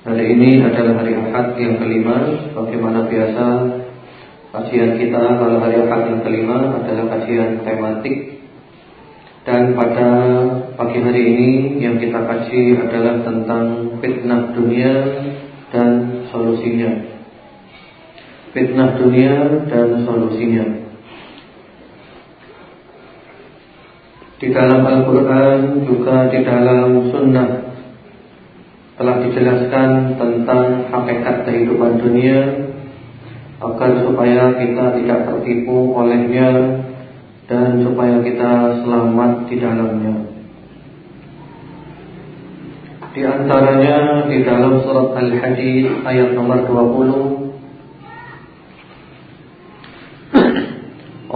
Hari ini adalah hari Ahad yang kelima. Bagaimana biasa Kajian kita kalau hari Ahad yang kelima adalah kajian tematik. Dan pada pagi hari ini yang kita kaji adalah tentang fitnah dunia dan solusinya. Fitnah dunia dan solusinya. Di dalam Al-Quran juga di dalam sunnah telah dijelaskan tentang hakikat kehidupan dunia agar supaya kita tidak tertipu olehnya dan supaya kita selamat di dalamnya. Di antaranya di dalam surat Al-Hadid ayat nomor 20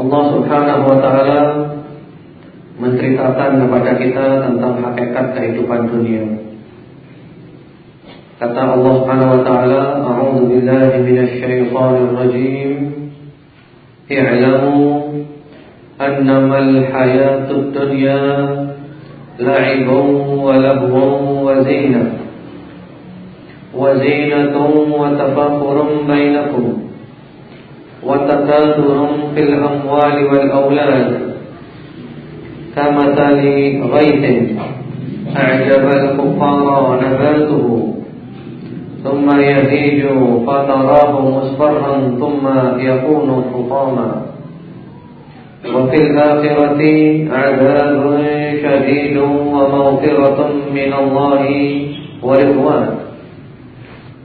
Allah Subhanahu wa taala menceritakan kepada kita tentang hakikat kehidupan dunia. Kata Allah Subhanahu wa taala, "A'udzu billahi minasy syaithanir rajim. I'lamu annama al-hayatud dunya la'ibun wa lahwun wa zinah. Wa zinatun wa tafakhurun bainakum. Wa takathurun fil amwali wal awlad. Kamathali ghaythin a'jaba al-kuffara nabatuhu." ثم يهيج فتراه مصفرا ثم يكون حطاما وفي الآخرة عذاب شديد ومغفرة من الله ورضوان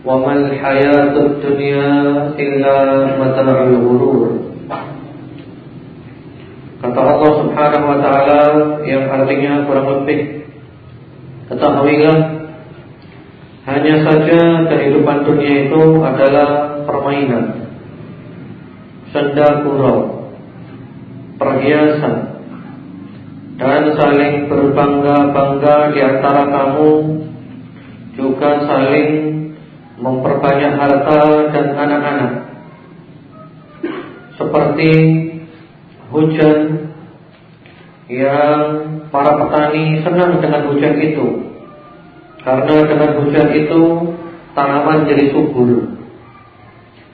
وما الحياة الدنيا إلا متاع الغرور Kata Allah subhanahu wa ta'ala Yang artinya kurang lebih Ketahuilah hanya saja kehidupan dunia itu adalah permainan. Senda gurau Perhiasan Dan saling berbangga-bangga di antara kamu Juga saling memperbanyak harta dan anak-anak. Seperti hujan Yang para petani senang dengan hujan itu. Karena dengan hujan itu tanaman jadi subur.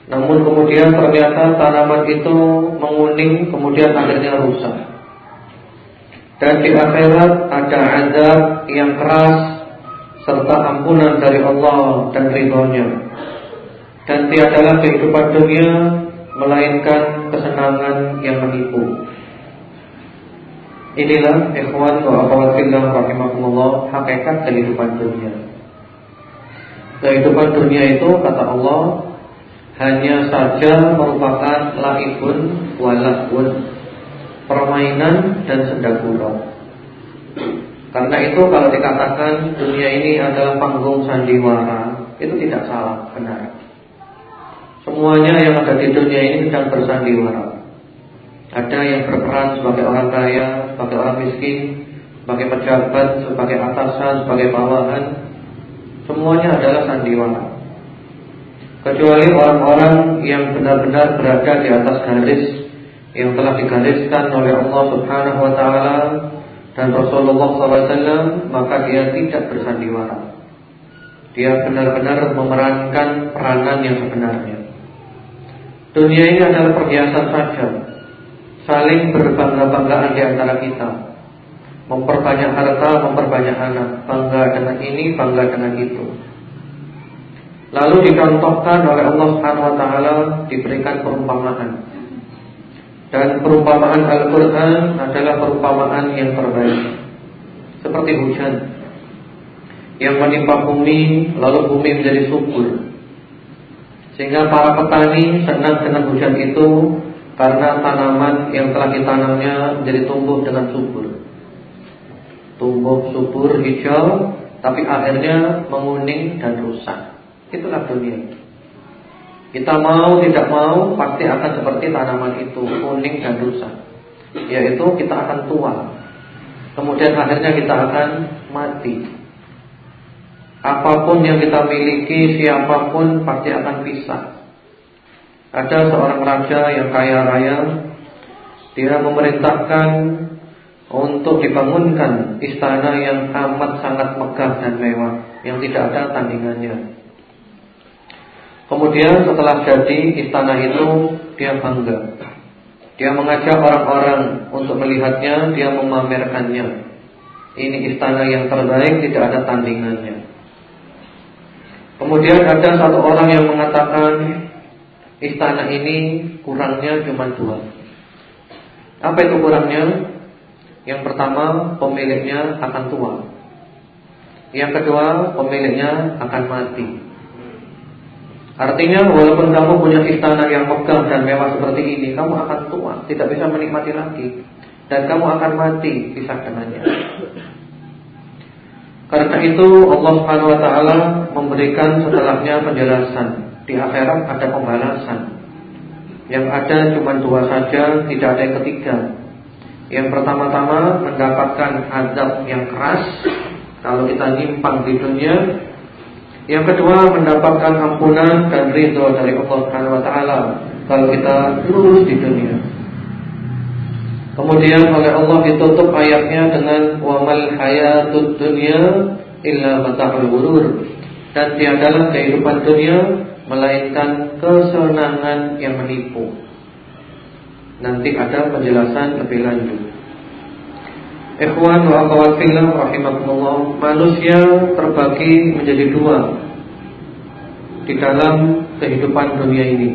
Namun kemudian ternyata tanaman itu menguning kemudian akhirnya rusak. Dan di akhirat ada azab yang keras serta ampunan dari Allah dan ridhonya. Dan tiadalah kehidupan dunia melainkan kesenangan yang menipu. Inilah ikhwan wa akhwat fillah rahimakumullah hakikat kehidupan dunia. Kehidupan dunia itu kata Allah hanya saja merupakan laibun walakun permainan dan senda Karena itu kalau dikatakan dunia ini adalah panggung sandiwara, itu tidak salah, benar. Semuanya yang ada di dunia ini sedang bersandiwara. Ada yang berperan sebagai orang kaya, sebagai orang miskin, sebagai pejabat, sebagai atasan, sebagai bawahan. Semuanya adalah sandiwara. Kecuali orang-orang yang benar-benar berada di atas garis yang telah digariskan oleh Allah Subhanahu wa taala dan Rasulullah SAW, maka dia tidak bersandiwara. Dia benar-benar memerankan peranan yang sebenarnya. Dunia ini adalah perhiasan saja saling berbangga-banggaan di antara kita. Memperbanyak harta, memperbanyak anak, bangga dengan ini, bangga dengan itu. Lalu dicontohkan oleh Allah Subhanahu taala diberikan perumpamaan. Dan perumpamaan Al-Qur'an adalah perumpamaan yang terbaik. Seperti hujan yang menimpa bumi lalu bumi menjadi subur. Sehingga para petani senang dengan hujan itu karena tanaman yang telah ditanamnya menjadi tumbuh dengan subur. Tumbuh subur hijau tapi akhirnya menguning dan rusak. Itulah dunia. Kita mau tidak mau pasti akan seperti tanaman itu kuning dan rusak. Yaitu kita akan tua. Kemudian akhirnya kita akan mati. Apa pun yang kita miliki, siapa pun pasti akan pisah. Ada seorang raja yang kaya raya, dia memerintahkan untuk dibangunkan istana yang amat sangat megah dan mewah, yang tidak ada tandingannya. Kemudian setelah jadi istana itu dia bangga. Dia mengajak orang-orang untuk melihatnya, dia memamerkannya. Ini istana yang terbaik, tidak ada tandingannya. Kemudian ada satu orang yang mengatakan istana ini kurangnya cuma dua. Apa itu kurangnya? Yang pertama, pemiliknya akan tua. Yang kedua, pemiliknya akan mati. Artinya walaupun kamu punya istana yang megah dan mewah seperti ini, kamu akan tua, tidak bisa menikmati lagi, dan kamu akan mati pisah dengannya. Karena itu Allah Subhanahu Wa Taala memberikan setelahnya penjelasan di akhirat ada pembalasan. Yang ada cuma dua saja, tidak ada yang ketiga. Yang pertama-tama mendapatkan azab yang keras kalau kita nyimpang di dunia yang kedua mendapatkan ampunan dan ridho dari Allah Subhanahu wa taala kalau kita lurus di dunia. Kemudian oleh Allah ditutup ayatnya dengan wamal hayatud dunya illa mata'ul ghurur. Dan tiadalah kehidupan dunia melainkan kesenangan yang menipu. Nanti ada penjelasan lebih lanjut. Ikhwan wa akhwat fillah rahimakumullah, manusia terbagi menjadi dua di dalam kehidupan dunia ini.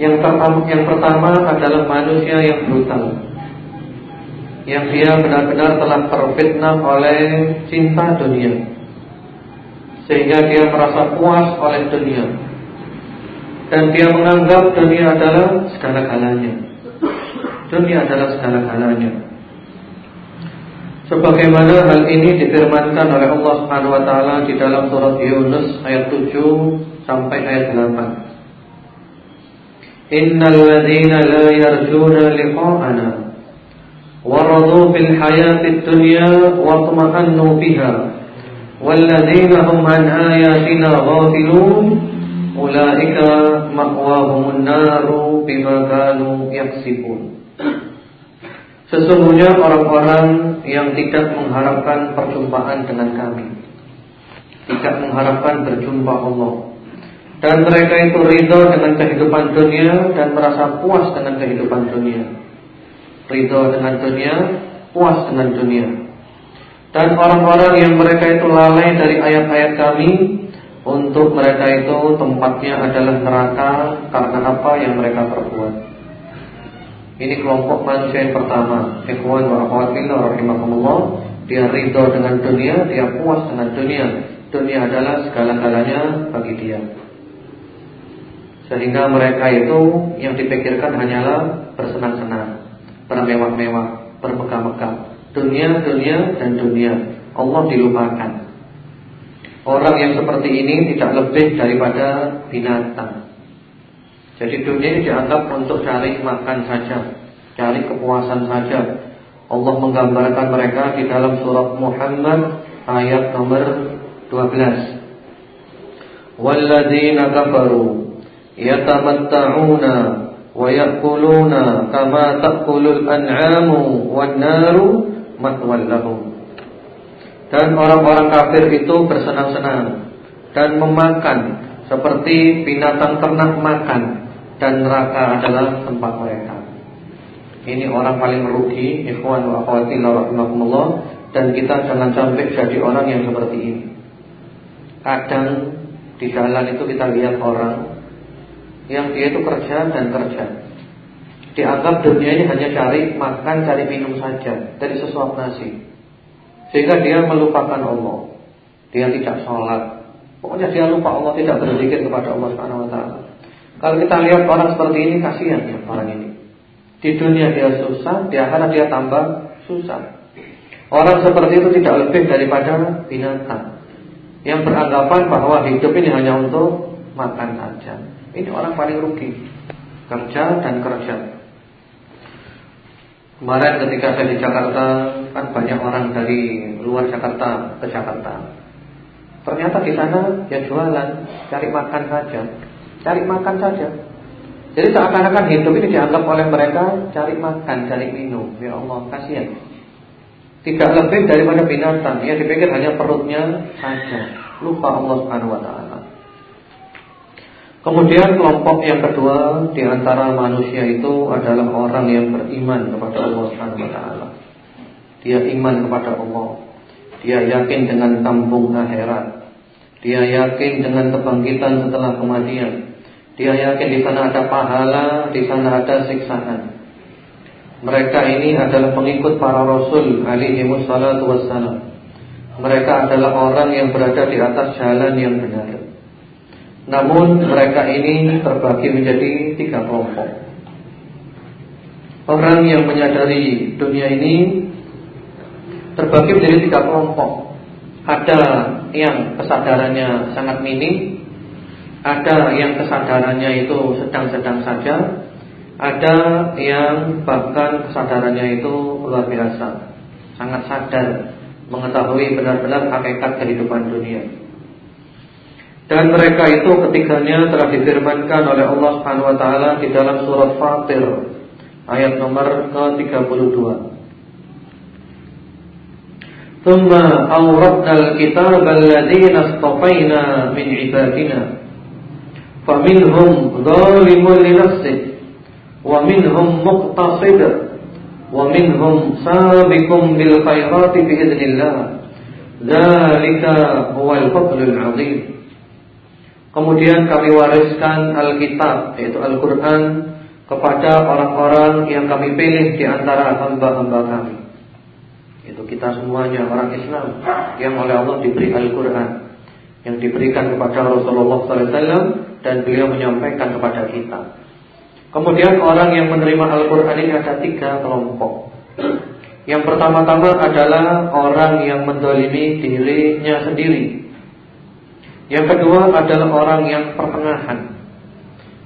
Yang pertama, yang pertama adalah manusia yang brutal. Yang dia benar-benar telah terfitnah oleh cinta dunia. Sehingga dia merasa puas oleh dunia. Dan dia menganggap dunia adalah segala-galanya. Dunia adalah segala-galanya. Sebagaimana hal ini difirmankan oleh Allah Subhanahu wa taala di dalam surat Yunus ayat 7 sampai ayat 8. Innal ladzina la yarjuna liqa'ana waradu bil hayatid dunya wa tuma'annu biha walladzina hum an ayatina ghafilun ulaika ma'wahumun naru bima kanu yaksibun. Sesungguhnya orang-orang yang tidak mengharapkan perjumpaan dengan kami Tidak mengharapkan berjumpa Allah. Dan mereka itu ridho dengan kehidupan dunia Dan merasa puas dengan kehidupan dunia. Ridho dengan dunia Puas dengan dunia. Dan orang-orang yang mereka itu lalai dari ayat-ayat kami Untuk mereka itu tempatnya adalah neraka Karena apa yang mereka perbuat ini kelompok manusia yang pertama. Ikhwan wa akhwat fillah. Dia ridho dengan dunia, dia puas dengan dunia. Dunia adalah segala-galanya bagi dia. Sehingga mereka itu yang dipikirkan hanyalah bersenang-senang, bermewah-mewah, bermegah-megah. Dunia, dunia, dan dunia. Allah dilupakan. Orang yang seperti ini tidak lebih daripada binatang. Jadi dunia ini dianggap untuk cari makan saja, cari kepuasan saja. Allah menggambarkan mereka di dalam surat Muhammad ayat nomor 12. Walladzina kafaru yatamatta'una wa ya'kuluna kama ta'kulul an'amu wan naru matwal lahum. Dan orang-orang kafir itu bersenang-senang dan memakan seperti binatang ternak makan dan neraka adalah tempat mereka. Ini orang paling merugi, ikhwan wa akhwati rahimakumullah dan kita jangan sampai jadi orang yang seperti ini. Kadang di jalan itu kita lihat orang yang dia itu kerja dan kerja. Dianggap dunia ini hanya cari makan, cari minum saja dari sesuap nasi. Sehingga dia melupakan Allah. Dia tidak sholat. Pokoknya dia lupa Allah, tidak berzikir kepada Allah Subhanahu. Kalau kita lihat orang seperti ini kasihan ya orang ini. Di dunia dia susah, di akhirat dia tambah susah. Orang seperti itu tidak lebih daripada binatang yang beranggapan bahwa hidup ini hanya untuk makan saja. Ini orang paling rugi. Kerja dan kerja. Kemarin ketika saya di Jakarta kan banyak orang dari luar Jakarta ke Jakarta. Ternyata di sana ya jualan, cari makan saja, cari makan saja. Jadi seakan-akan hidup ini dianggap oleh mereka cari makan, cari minum. Ya Allah, kasihan. Tidak lebih daripada binatang yang dipikir hanya perutnya saja. Lupa Allah Subhanahu wa taala. Kemudian kelompok yang kedua di antara manusia itu adalah orang yang beriman kepada Allah Subhanahu wa taala. Dia iman kepada Allah. Dia yakin dengan kampung akhirat. Dia yakin dengan kebangkitan setelah kematian. Dia yakin di sana ada pahala, di sana ada siksaan. Mereka ini adalah pengikut para rasul alaihi wassalam. Mereka adalah orang yang berada di atas jalan yang benar. Namun mereka ini terbagi menjadi tiga kelompok. Orang yang menyadari dunia ini terbagi menjadi tiga kelompok. Ada yang kesadarannya sangat minim, ada yang kesadarannya itu sedang-sedang saja, ada yang bahkan kesadarannya itu luar biasa, sangat sadar mengetahui benar-benar hakikat kehidupan dunia. Dan mereka itu ketiganya telah difirmankan oleh Allah Subhanahu wa taala di dalam surat Fatir ayat nomor ke-32. Tsumma awratna al-kitaba alladziina istafaina min 'ibadina faminhum dhalimun li nafsihi wa minhum muqtasid wa minhum sabiqun bil khairati bi idznillah. Dzalika huwal fadlul 'adzim. Kemudian kami wariskan Alkitab yaitu Al-Quran kepada orang-orang yang kami pilih di antara hamba-hamba kami. Itu kita semuanya orang Islam yang oleh Allah diberi Al-Quran yang diberikan kepada Rasulullah SAW dan beliau menyampaikan kepada kita. Kemudian orang yang menerima Al-Quran ini ada tiga kelompok Yang pertama-tama adalah orang yang mendolimi dirinya sendiri Yang kedua adalah orang yang pertengahan.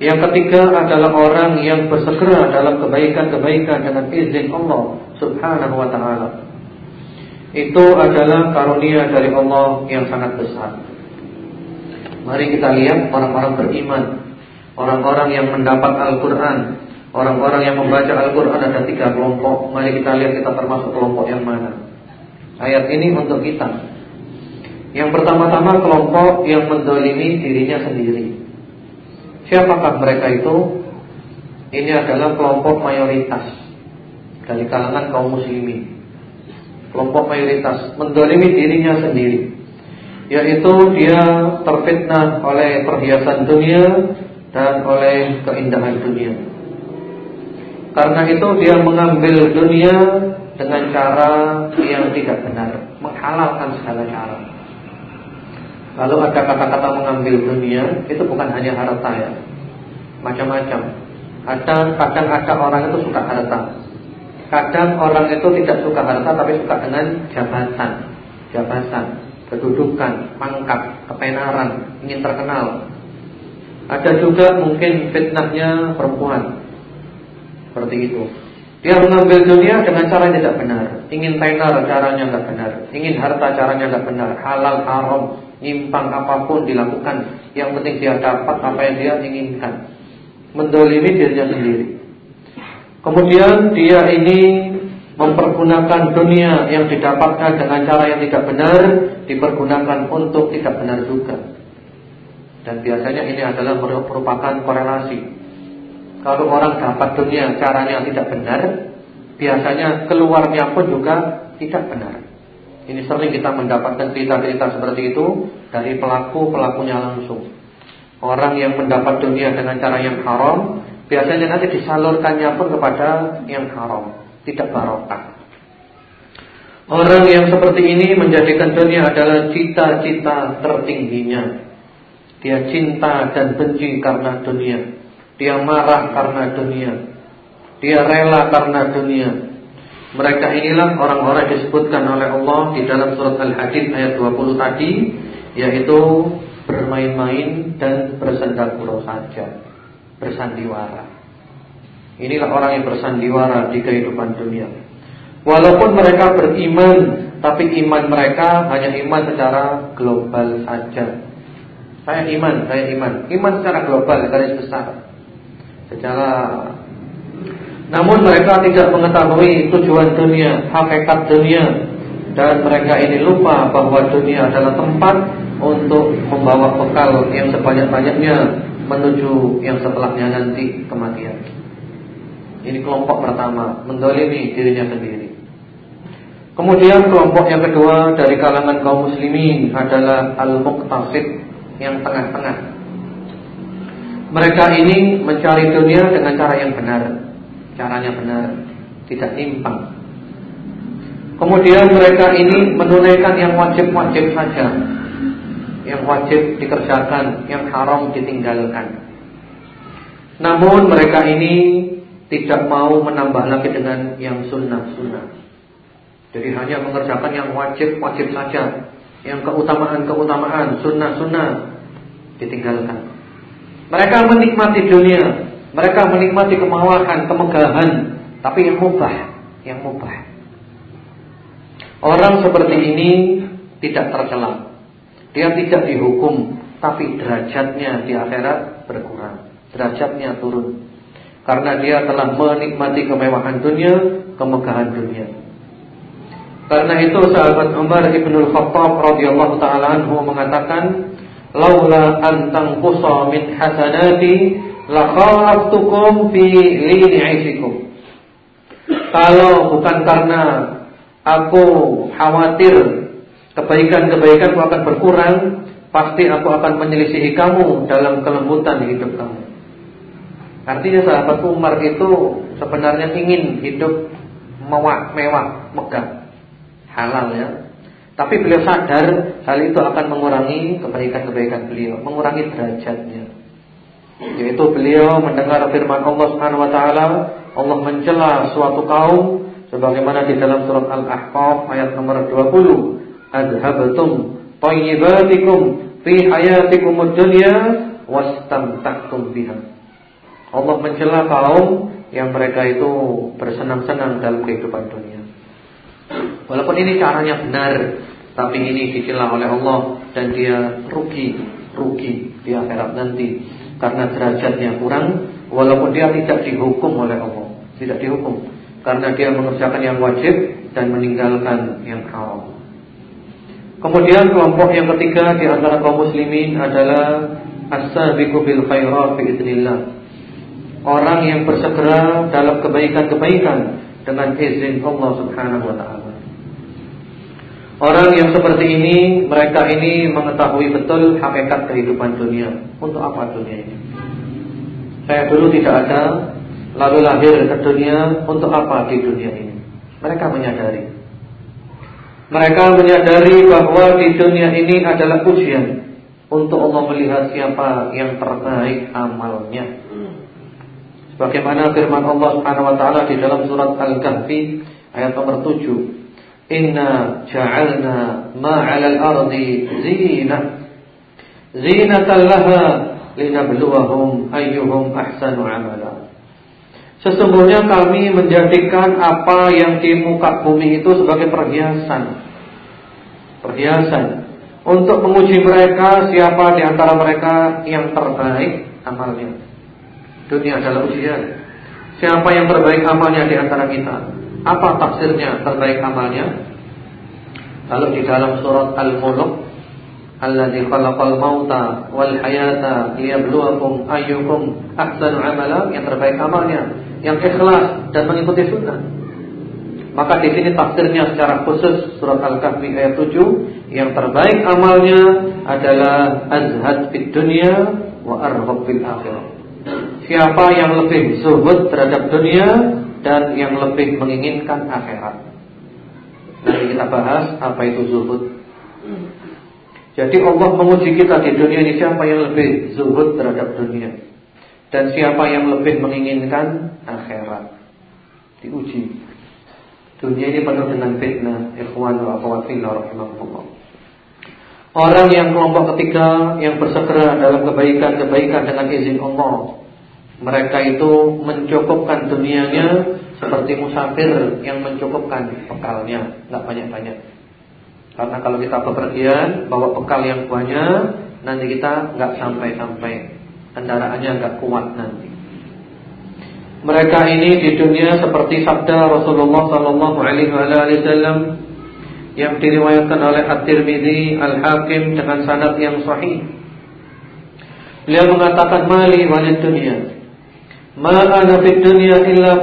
Yang ketiga adalah orang yang bersegera dalam kebaikan-kebaikan dengan izin Allah subhanahu wa ta'ala. Itu adalah karunia dari Allah yang sangat besar. Mari kita lihat orang-orang beriman Orang-orang yang mendapat Al-Quran Orang-orang yang membaca Al-Quran ada tiga kelompok. Mari kita lihat kita termasuk kelompok yang mana. Ayat ini untuk kita Yang pertama-tama kelompok yang mendolimi dirinya sendiri Siapakah mereka itu? Ini adalah kelompok mayoritas Dari kalangan kaum muslimin Kelompok mayoritas Mendolimi dirinya sendiri Yaitu dia terfitnah oleh perhiasan dunia dan oleh keindahan dunia. Karena itu dia mengambil dunia dengan cara yang tidak benar, menghalalkan segala cara. Lalu ada kata-kata mengambil dunia, itu bukan hanya harta ya, macam-macam. Ada kadang ada orang itu suka harta, kadang orang itu tidak suka harta tapi suka dengan jabatan, jabatan, kedudukan, pangkat, kepenaran, ingin terkenal, ada juga mungkin fitnahnya perempuan. Seperti itu. Dia mengambil dunia dengan cara yang tidak benar. Ingin tenar caranya tidak benar. Ingin harta caranya tidak benar. Halal, haram, nyimpang apa pun dilakukan Yang penting dia dapat apa yang dia inginkan Mendolimi dirinya sendiri Kemudian dia ini mempergunakan dunia yang didapatkan dengan cara yang tidak benar Dipergunakan untuk tidak benar juga dan biasanya ini adalah merupakan korelasi. Kalau orang dapat dunia caranya tidak benar, biasanya keluarnya pun juga tidak benar. Ini sering kita mendapatkan cerita-cerita seperti itu dari pelaku-pelakunya langsung. Orang yang mendapat dunia dengan cara yang haram, biasanya nanti disalurkannya pun kepada yang haram, tidak barokah. Orang yang seperti ini menjadikan dunia adalah cita-cita tertingginya. Dia cinta dan benci karena dunia. Dia marah karena dunia. Dia rela karena dunia. Mereka inilah orang-orang disebutkan oleh Allah di dalam surat Al-Hadid ayat 20 tadi yaitu bermain-main dan bersandar gurau saja, bersandiwara. Inilah orang yang bersandiwara di kehidupan dunia. Walaupun mereka beriman, tapi iman mereka hanya iman secara global saja. Saya iman, saya iman. Iman secara global, garis besar. Secara namun mereka tidak mengetahui tujuan dunia, hakikat dunia dan mereka ini lupa bahwa dunia adalah tempat untuk membawa bekal yang sebanyak-banyaknya menuju yang setelahnya nanti kematian. Ini kelompok pertama, mendolimi dirinya sendiri. Kemudian kelompok yang kedua dari kalangan kaum muslimin adalah al-muqtasid yang tengah-tengah. Mereka ini mencari dunia dengan cara yang benar caranya benar, tidak nimpang. Kemudian mereka ini menunaikan yang wajib-wajib saja. Yang wajib dikerjakan, yang haram ditinggalkan. Namun mereka ini tidak mau menambah lagi dengan yang sunnah-sunnah. Jadi hanya mengerjakan yang wajib-wajib saja. Yang keutamaan-keutamaan, sunnah-sunnah ditinggalkan. Mereka menikmati dunia mereka menikmati kemawahan, kemegahan, tapi yang mubah, yang mubah. Orang seperti ini tidak tercela. Dia tidak dihukum, tapi derajatnya di akhirat berkurang. Derajatnya turun. Karena dia telah menikmati kemewahan dunia, kemegahan dunia. Karena itu sahabat Umar ibnul Khattab radhiyallahu taala anhu mengatakan, "Laula an tanqusa min hasanati Lakhalaftukum fi aisyikum. Kalau bukan karena aku khawatir kebaikan-kebaikanku akan berkurang, pasti aku akan menyelisihi kamu dalam kelembutan hidup kamu. Artinya sahabat Umar itu sebenarnya ingin hidup mewah, mewah, megah, halal ya. Tapi beliau sadar hal itu akan mengurangi kebaikan-kebaikan beliau, mengurangi derajatnya yaitu beliau mendengar firman Allah Subhanahu wa taala Allah mencela suatu kaum sebagaimana di dalam surat Al-Ahqaf ayat nomor 20 adhabtum thayyibatikum fi hayatikum ad-dunya wastamta'tum biha. Allah mencela kaum yang mereka itu bersenang-senang dalam kehidupan dunia. Walaupun ini caranya benar tapi ini dicela oleh Allah dan dia rugi rugi di akhirat nanti karena derajatnya kurang walaupun dia tidak dihukum oleh Allah, tidak dihukum karena dia mengerjakan yang wajib dan meninggalkan yang haram. Kemudian kelompok yang ketiga di antara kaum muslimin adalah as-sabiqu bil khairat. Orang yang bersegera dalam kebaikan-kebaikan dengan izin Allah Subhanahu wa taala. Orang yang seperti ini, mereka ini mengetahui betul hakikat kehidupan dunia. Untuk apa dunia ini? Saya dulu tidak ada, lalu lahir ke dunia, untuk apa di dunia ini? Mereka menyadari. Mereka menyadari bahwa di dunia ini adalah ujian untuk Allah melihat siapa yang terbaik amalnya. Sebagaimana firman Allah Subhanahu wa taala di dalam surat Al-Kahfi ayat nomor 7. Inna ja'alna ma 'alal ardi zinah zinatan laha linabluwahum ayyuhum ahsanu amala. Sesungguhnya kami menjadikan apa yang di muka bumi itu sebagai perhiasan. Perhiasan untuk menguji mereka siapa di antara mereka yang terbaik amalnya. Dunia adalah ujian. Siapa yang terbaik amalnya di antara kita? Apa tafsirnya terbaik amalnya? Kalau di dalam surat Al-Mulk Alladzi khalaqal mauta wal hayata liyabluwakum ayyukum ahsanu amala yang terbaik amalnya yang ikhlas dan mengikuti sunnah. Maka di sini tafsirnya secara khusus surat Al-Kahfi ayat 7 yang terbaik amalnya adalah azhad fid dunya wa arghab fil akhirah. Siapa yang lebih zuhud terhadap dunia dan yang lebih menginginkan akhirat. Nanti kita bahas apa itu zuhud. Jadi Allah menguji kita di dunia ini siapa yang lebih zuhud terhadap dunia dan siapa yang lebih menginginkan akhirat. Diuji. Dunia ini penuh dengan fitnah, ikhwan wa akhwat rahimahumullah. Orang yang kelompok ketiga yang bersegera dalam kebaikan-kebaikan dengan izin Allah. Mereka itu mencukupkan dunianya seperti musafir yang mencukupkan bekalnya, nggak banyak-banyak. Karena kalau kita bepergian bawa bekal yang banyak, nanti kita nggak sampai-sampai, kendaraannya nggak kuat nanti. Mereka ini di dunia seperti sabda Rasulullah sallallahu alaihi wasallam yang diriwayatkan oleh At-Tirmizi, Al-Hakim dengan sanad yang sahih. Beliau mengatakan mali walid dunia. Ma ana fid dunya illa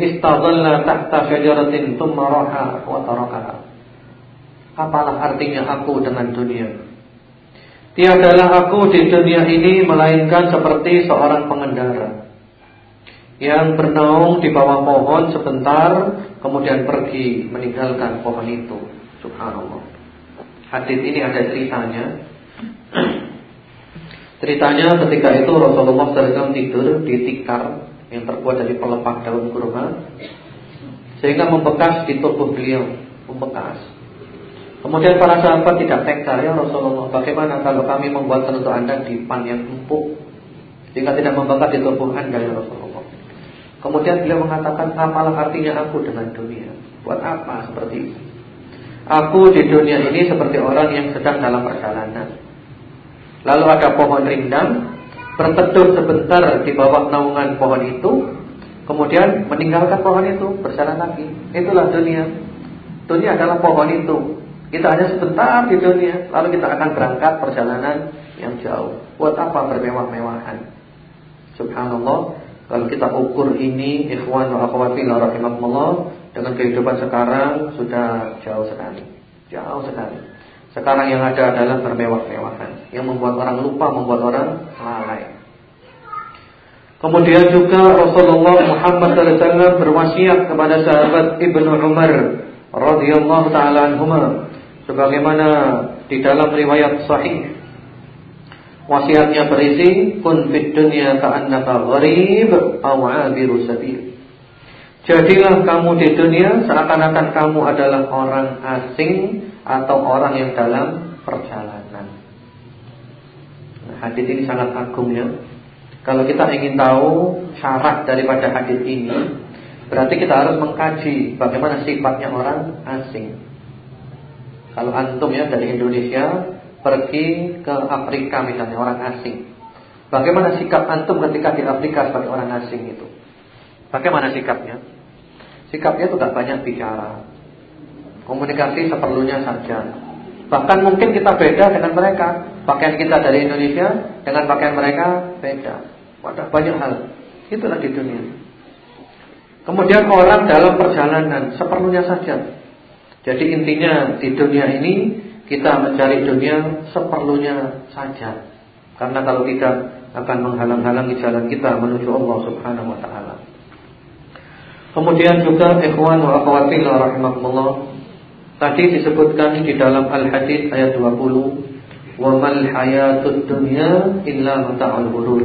istadalla tahta syajaratin thumma raha wa tarakaha. Apalah artinya aku dengan dunia? Tiadalah aku di dunia ini melainkan seperti seorang pengendara yang bernaung di bawah pohon sebentar kemudian pergi meninggalkan pohon itu. Subhanallah. Hadis ini ada ceritanya. ceritanya ketika itu Rasulullah SAW tidur di tikar yang terbuat dari pelepah daun kurma sehingga membekas di tubuh beliau, membekas. Kemudian para sahabat tidak teka ya Rasulullah, bagaimana kalau kami membuatkan untuk anda di pan yang empuk sehingga tidak membekas di tubuh anda ya Rasulullah? Kemudian beliau mengatakan apalah artinya aku dengan dunia Buat apa seperti itu Aku di dunia ini seperti orang yang sedang dalam perjalanan Lalu ada pohon rindang Berteduh sebentar di bawah naungan pohon itu Kemudian meninggalkan pohon itu Berjalan lagi. Itulah dunia. Dunia adalah pohon itu. Kita hanya sebentar di dunia Lalu kita akan berangkat perjalanan yang jauh. Buat apa bermewah-mewahan? Subhanallah. Kalau kita ukur ini ikhwan wa akhwat fillah rahimakumullah dengan kehidupan sekarang sudah jauh sekali. Jauh sekali. Sekarang yang ada adalah bermewah-mewahan yang membuat orang lupa, membuat orang lalai. Kemudian juga Rasulullah Muhammad SAW berwasiat kepada sahabat Ibnu Umar radhiyallahu taala anhuma sebagaimana di dalam riwayat sahih Wasiatnya berisi kun fid dunya ka'annaka gharib aw 'abiru. Jadilah kamu di dunia seakan-akan kamu adalah orang asing atau orang yang dalam perjalanan. Nah, hadis ini sangat agung ya. Kalau kita ingin tahu syarat daripada hadis ini, berarti kita harus mengkaji bagaimana sifatnya orang asing. Kalau antum ya dari Indonesia pergi ke Afrika misalnya orang asing. Bagaimana sikap antum ketika di Afrika sebagai orang asing itu? Bagaimana sikapnya? Sikapnya itu tidak banyak bicara. Komunikasi seperlunya saja. Bahkan mungkin kita beda dengan mereka. Pakaian kita dari Indonesia dengan pakaian mereka beda. Ada banyak hal. Itulah di dunia. Kemudian orang dalam perjalanan seperlunya saja. Jadi intinya di dunia ini kita mencari dunia seperlunya saja. Karena kalau tidak akan menghalang-halangi jalan kita menuju Allah Subhanahu wa taala. Kemudian juga ikhwan wa akhwati rahimakumullah tadi disebutkan di dalam Al-Hadis ayat 20 wa mal hayatud dunya illa mata'ul ghurur.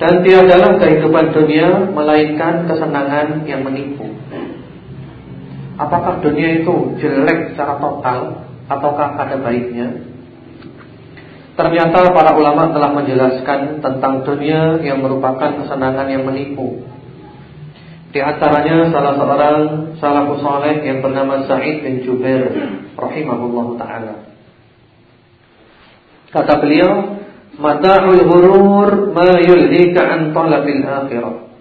Dan tiadalah kehidupan dunia melainkan kesenangan yang menipu. Apakah dunia itu jelek secara total? ataukah ada baiknya? Ternyata para ulama telah menjelaskan tentang dunia yang merupakan kesenangan yang menipu. Di antaranya salah seorang salafus saleh yang bernama Sa'id bin Jubair rahimahullah taala. Kata beliau, "Mata'ul ghurur ma yulhika an talabil akhirah."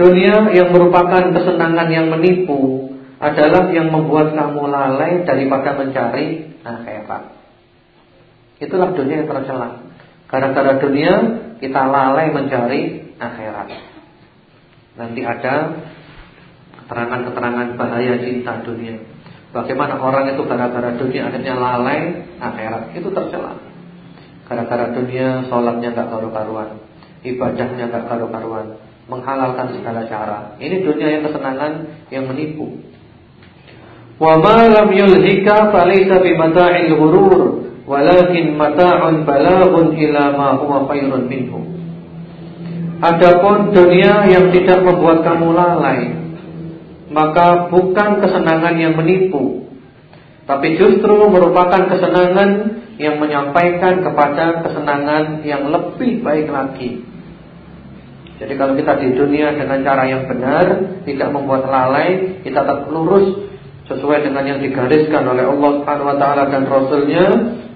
Dunia yang merupakan kesenangan yang menipu adalah yang membuat kamu lalai daripada mencari akhirat. Itulah dunia yang tercela. Gara-gara dunia kita lalai mencari akhirat. Nanti ada keterangan-keterangan bahaya cinta dunia. Bagaimana orang itu gara-gara dunia akhirnya lalai akhirat itu tercela. Gara-gara dunia sholatnya gak karu-karuan, ibadahnya gak karu-karuan, menghalalkan segala cara. Ini dunia yang kesenangan yang menipu. Wa ma lam yulhika falaysa bimata'il ghurur, walakin mata'un balaghun ila ma huwa khairun. Adapun dunia yang tidak membuat kamu lalai, maka bukan kesenangan yang menipu, tapi justru merupakan kesenangan yang menyampaikan kepada kesenangan yang lebih baik lagi. Jadi kalau kita di dunia dengan cara yang benar, tidak membuat lalai, kita tetap lurus sesuai dengan yang digariskan oleh Allah taala dan rasulnya,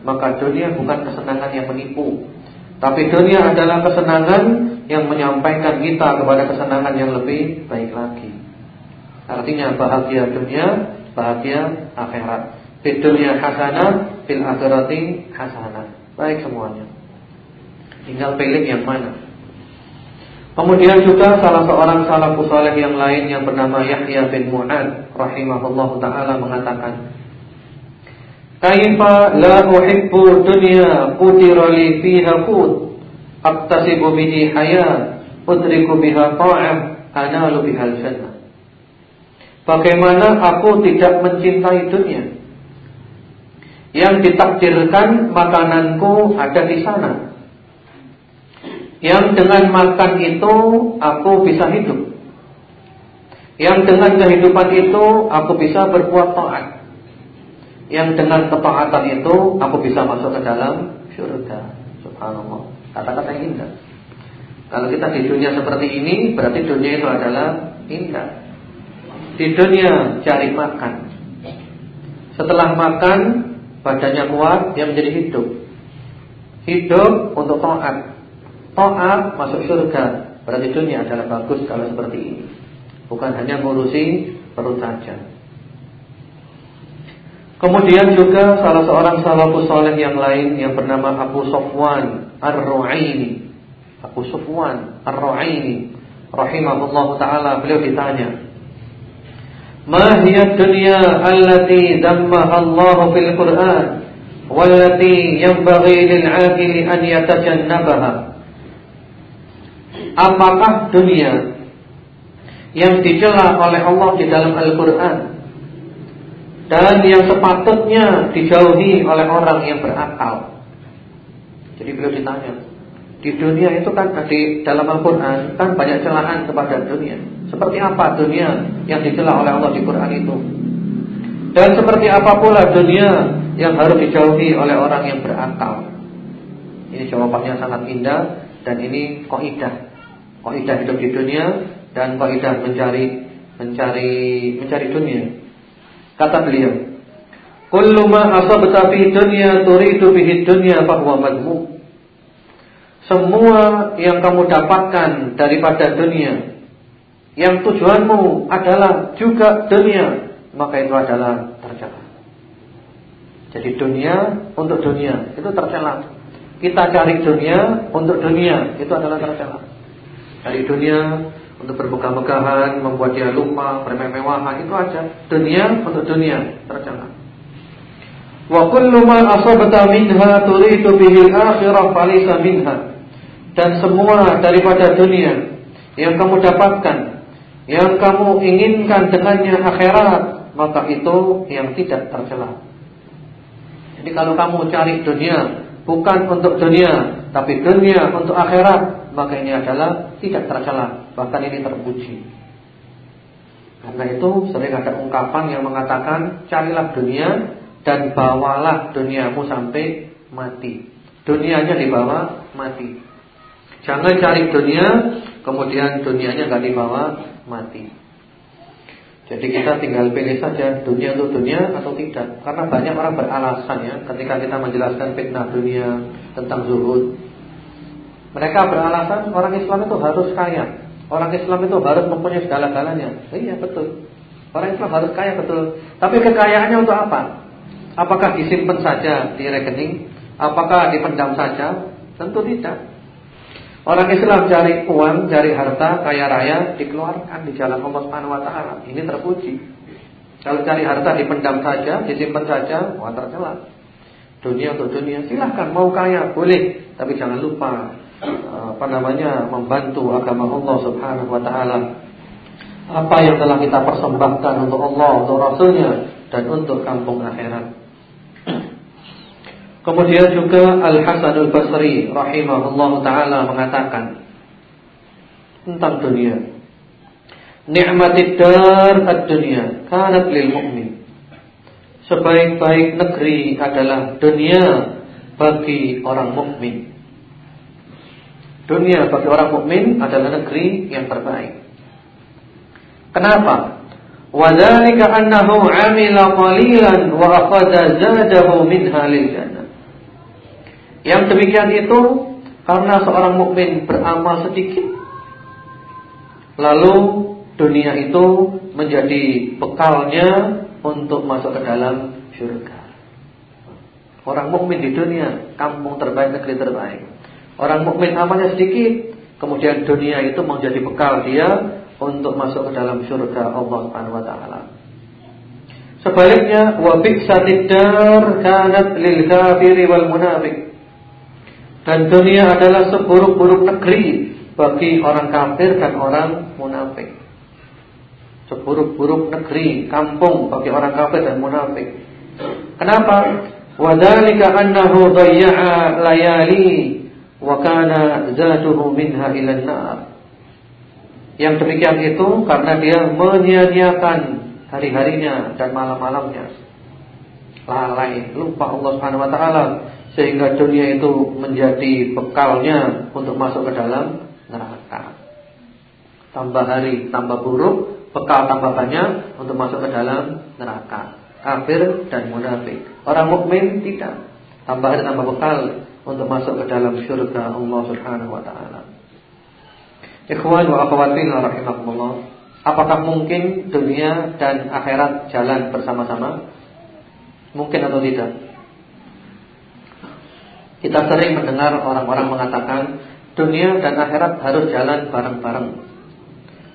maka dunia bukan kesenangan yang menipu. Tapi dunia adalah kesenangan yang menyampaikan kita kepada kesenangan yang lebih baik lagi. Artinya bahagia dunia, bahagia akhirat. Di dunia hasanah, fil akhirati hasanah. Baik semuanya. Tinggal pilih yang mana. Kemudian juga salah seorang salafus saleh yang lain yang bernama Yahya bin Mu'ad rahimahullah taala mengatakan, "Kaifa la uhibbu dunya qudira li fiha qut aktasibu bihi hayat udriku biha ta'am analu bihal jannah." Bagaimana aku tidak mencintai dunia? Yang ditakdirkan makananku ada di sana. Yang dengan makan itu aku bisa hidup. Yang dengan kehidupan itu aku bisa berbuat taat. Yang dengan ketaatan itu aku bisa masuk ke dalam syurga. Subhanallah Kata-kata yang indah Kalau kita di dunia seperti ini Berarti dunia itu adalah indah di dunia cari makan. Setelah makan badannya kuat dia menjadi hidup. Hidup untuk taat. Taat masuk surga. Berarti dunia adalah bagus kalau seperti ini. Bukan hanya ngurusi perut saja. Kemudian juga salah seorang salafus saleh yang lain yang bernama Abu Sofwan Ar-Ru'ini Abu Sufwan Ar-Ru'ini Rahimahullah taala beliau ditanya Ma hiya dunya allati dammaha Allah fil Qur'an wallati yambagi lil'akili an yatajannabaha? Apakah dunia yang dicela oleh Allah di dalam Al-Qur'an dan yang sepatutnya dijauhi oleh orang yang berakal? Jadi beliau ditanya, di dunia itu kan di dalam Al-Quran kan banyak celahan kepada dunia. Seperti apa dunia yang dicela oleh Allah di Quran itu? Dan seperti apa pula dunia yang harus dijauhi oleh orang yang berakal? Ini jawabannya sangat indah dan ini kaidah. Kaidah hidup di dunia dan kaidah mencari mencari mencari dunia. Kata beliau, "Kullu ma asabta fi dunya turidu bihi dunya fa huwa madhmum." Semua yang kamu dapatkan daripada dunia. Yang tujuanmu adalah juga dunia. Maka itu adalah tercela. Jadi dunia untuk dunia Itu tercela. Kita cari dunia untuk dunia Itu adalah tercela. Cari dunia untuk bermegah-megahan Membuat dia lupa, bermewah-mewahan Itu aja. Dunia untuk dunia tercela. Wa kullu ma asabta minha turidu bihi al-akhirah falisa minha dan semua daripada dunia yang kamu dapatkan, yang kamu inginkan dengannya akhirat, maka itu yang tidak tercela. Jadi kalau kamu cari dunia bukan untuk dunia, tapi dunia untuk akhirat, maka ini adalah tidak tercela, bahkan ini terpuji. Karena itu sering ada ungkapan yang mengatakan carilah dunia dan bawalah duniamu sampai mati. Dunianya dibawa mati. Jangan cari dunia Kemudian dunianya nggak dibawa Mati. Jadi kita tinggal pilih saja Dunia itu dunia atau tidak. Karena banyak orang beralasan ya Ketika kita menjelaskan fitnah dunia Tentang zuhud. Mereka beralasan orang Islam itu harus kaya. Orang Islam itu harus mempunyai segala-galanya. Iya betul. Orang Islam harus kaya betul. Tapi kekayaannya untuk apa? Apakah disimpan saja di rekening? Apakah dipendam saja? Tentu tidak Orang Islam cari uang, cari harta, kaya raya, dikeluarkan di jalan Allah Subhanahu wa taala. Ini terpuji. Kalau cari harta dipendam saja, disimpan saja, wah tercela. Dunia untuk dunia, silahkan mau kaya boleh, tapi jangan lupa eh, apa namanya membantu agama Allah Subhanahu wa taala. Apa yang telah kita persembahkan untuk Allah, untuk Rasulnya dan untuk kampung akhirat. Kemudian juga Al Hasan Al Basri rahimahullah taala mengatakan tentang dunia. Nikmatid dar ad-dunya kanat lil mu'min. Sebaik-baik negeri adalah dunia bagi orang mukmin. Dunia bagi orang mukmin adalah negeri yang terbaik. Kenapa? Wadhalika annahu 'amila qalilan wa akhadha zadahu minha lil jannah. Yang demikian itu karena seorang mukmin beramal sedikit lalu dunia itu menjadi bekalnya untuk masuk ke dalam surga. Orang mukmin di dunia, kampung terbaik, negeri terbaik. Orang mukmin amalnya sedikit, kemudian dunia itu menjadi bekal dia untuk masuk ke dalam surga Allah Subhanahu wa taala. Sebaliknya, wa bi'satid kanat lil kafiri wal munafiq. Dan dunia adalah seburuk-buruk negeri bagi orang kafir dan orang munafik. Seburuk-buruk negeri, kampung bagi orang kafir dan munafik. Kenapa? Wadhalika annahu dhayya'a layali wa kana zaduhu minha ila nar. Yang demikian itu karena dia menyia-nyiakan hari-harinya dan malam-malamnya. Lalai, lupa Allah Subhanahu wa taala sehingga dunia itu menjadi bekalnya untuk masuk ke dalam neraka. Tambah hari tambah buruk, bekal tambah banyak untuk masuk ke dalam neraka. Kafir dan munafik. Orang mukmin tidak. Tambah hari tambah bekal untuk masuk ke dalam surga Allah Subhanahu wa taala. Ikhwan wa akhwat rahimakumullah. Apakah mungkin dunia dan akhirat jalan bersama-sama? Mungkin atau tidak? Kita sering mendengar orang-orang mengatakan dunia dan akhirat harus jalan bareng-bareng.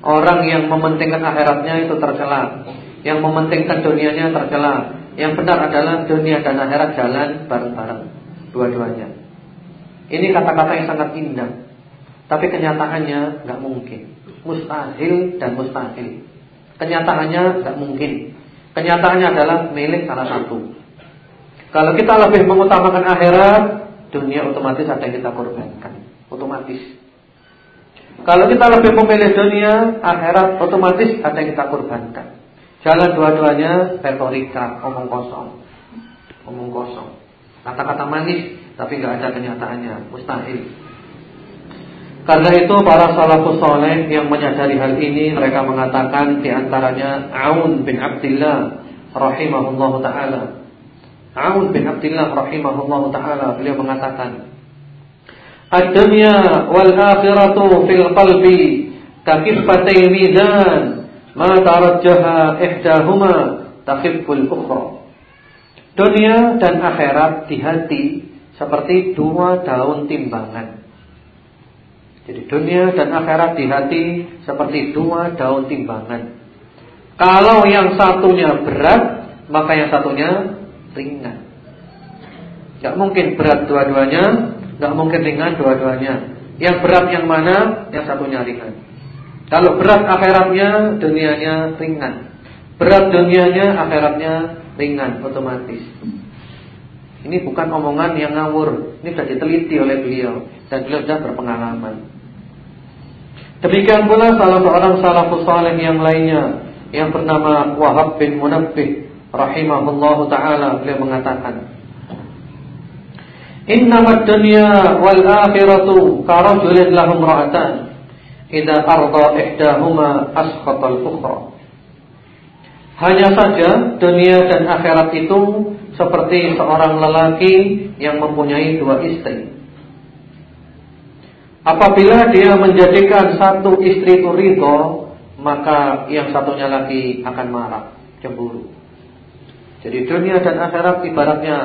Orang yang mementingkan akhiratnya itu tercela, yang mementingkan dunianya tercela. Yang benar adalah dunia dan akhirat jalan bareng-bareng, dua-duanya. Ini kata-kata yang sangat indah, tapi kenyataannya nggak mungkin, mustahil dan mustahil. Kenyataannya nggak mungkin. Kenyataannya adalah milik salah satu. Kalau kita lebih mengutamakan akhirat, dunia otomatis ada yang kita korbankan, otomatis. Kalau kita lebih memilih dunia, akhirat otomatis ada yang kita korbankan. Jalan dua-duanya retorika, omong kosong. Omong kosong. Kata-kata manis tapi nggak ada kenyataannya, mustahil. Karena itu para salafus soleh yang menyadari hal ini mereka mengatakan di antaranya Aun bin Abdullah rahimahullah taala Aun bin Abdullah rahimahullah taala beliau mengatakan Ad-dunya wal akhiratu fil qalbi kakifatay mizan ma tarajjaha ihdahuma takhiful ukhra Dunia dan akhirat di hati seperti dua daun timbangan. Jadi dunia dan akhirat di hati seperti dua daun timbangan. Kalau yang satunya berat, maka yang satunya ringan. Gak mungkin berat dua-duanya, gak mungkin ringan dua-duanya. Yang berat yang mana? Yang satunya ringan. Kalau berat akhiratnya, dunianya ringan. Berat dunianya, akhiratnya ringan otomatis. Ini bukan omongan yang ngawur. Ini sudah diteliti oleh beliau dan beliau sudah berpengalaman. Demikian pula salah seorang salafus saleh yang lainnya yang bernama Wahab bin Munabbih rahimahullahu taala beliau mengatakan Innamad dunya wal akhiratu karajulin lahum ra'atan idza arda ihdahuma asqata al-ukhra Hanya saja dunia dan akhirat itu seperti seorang lelaki yang mempunyai dua istri. Apabila dia menjadikan satu istri itu ridho maka yang satunya lagi akan marah, cemburu jadi dunia dan akhirat ibaratnya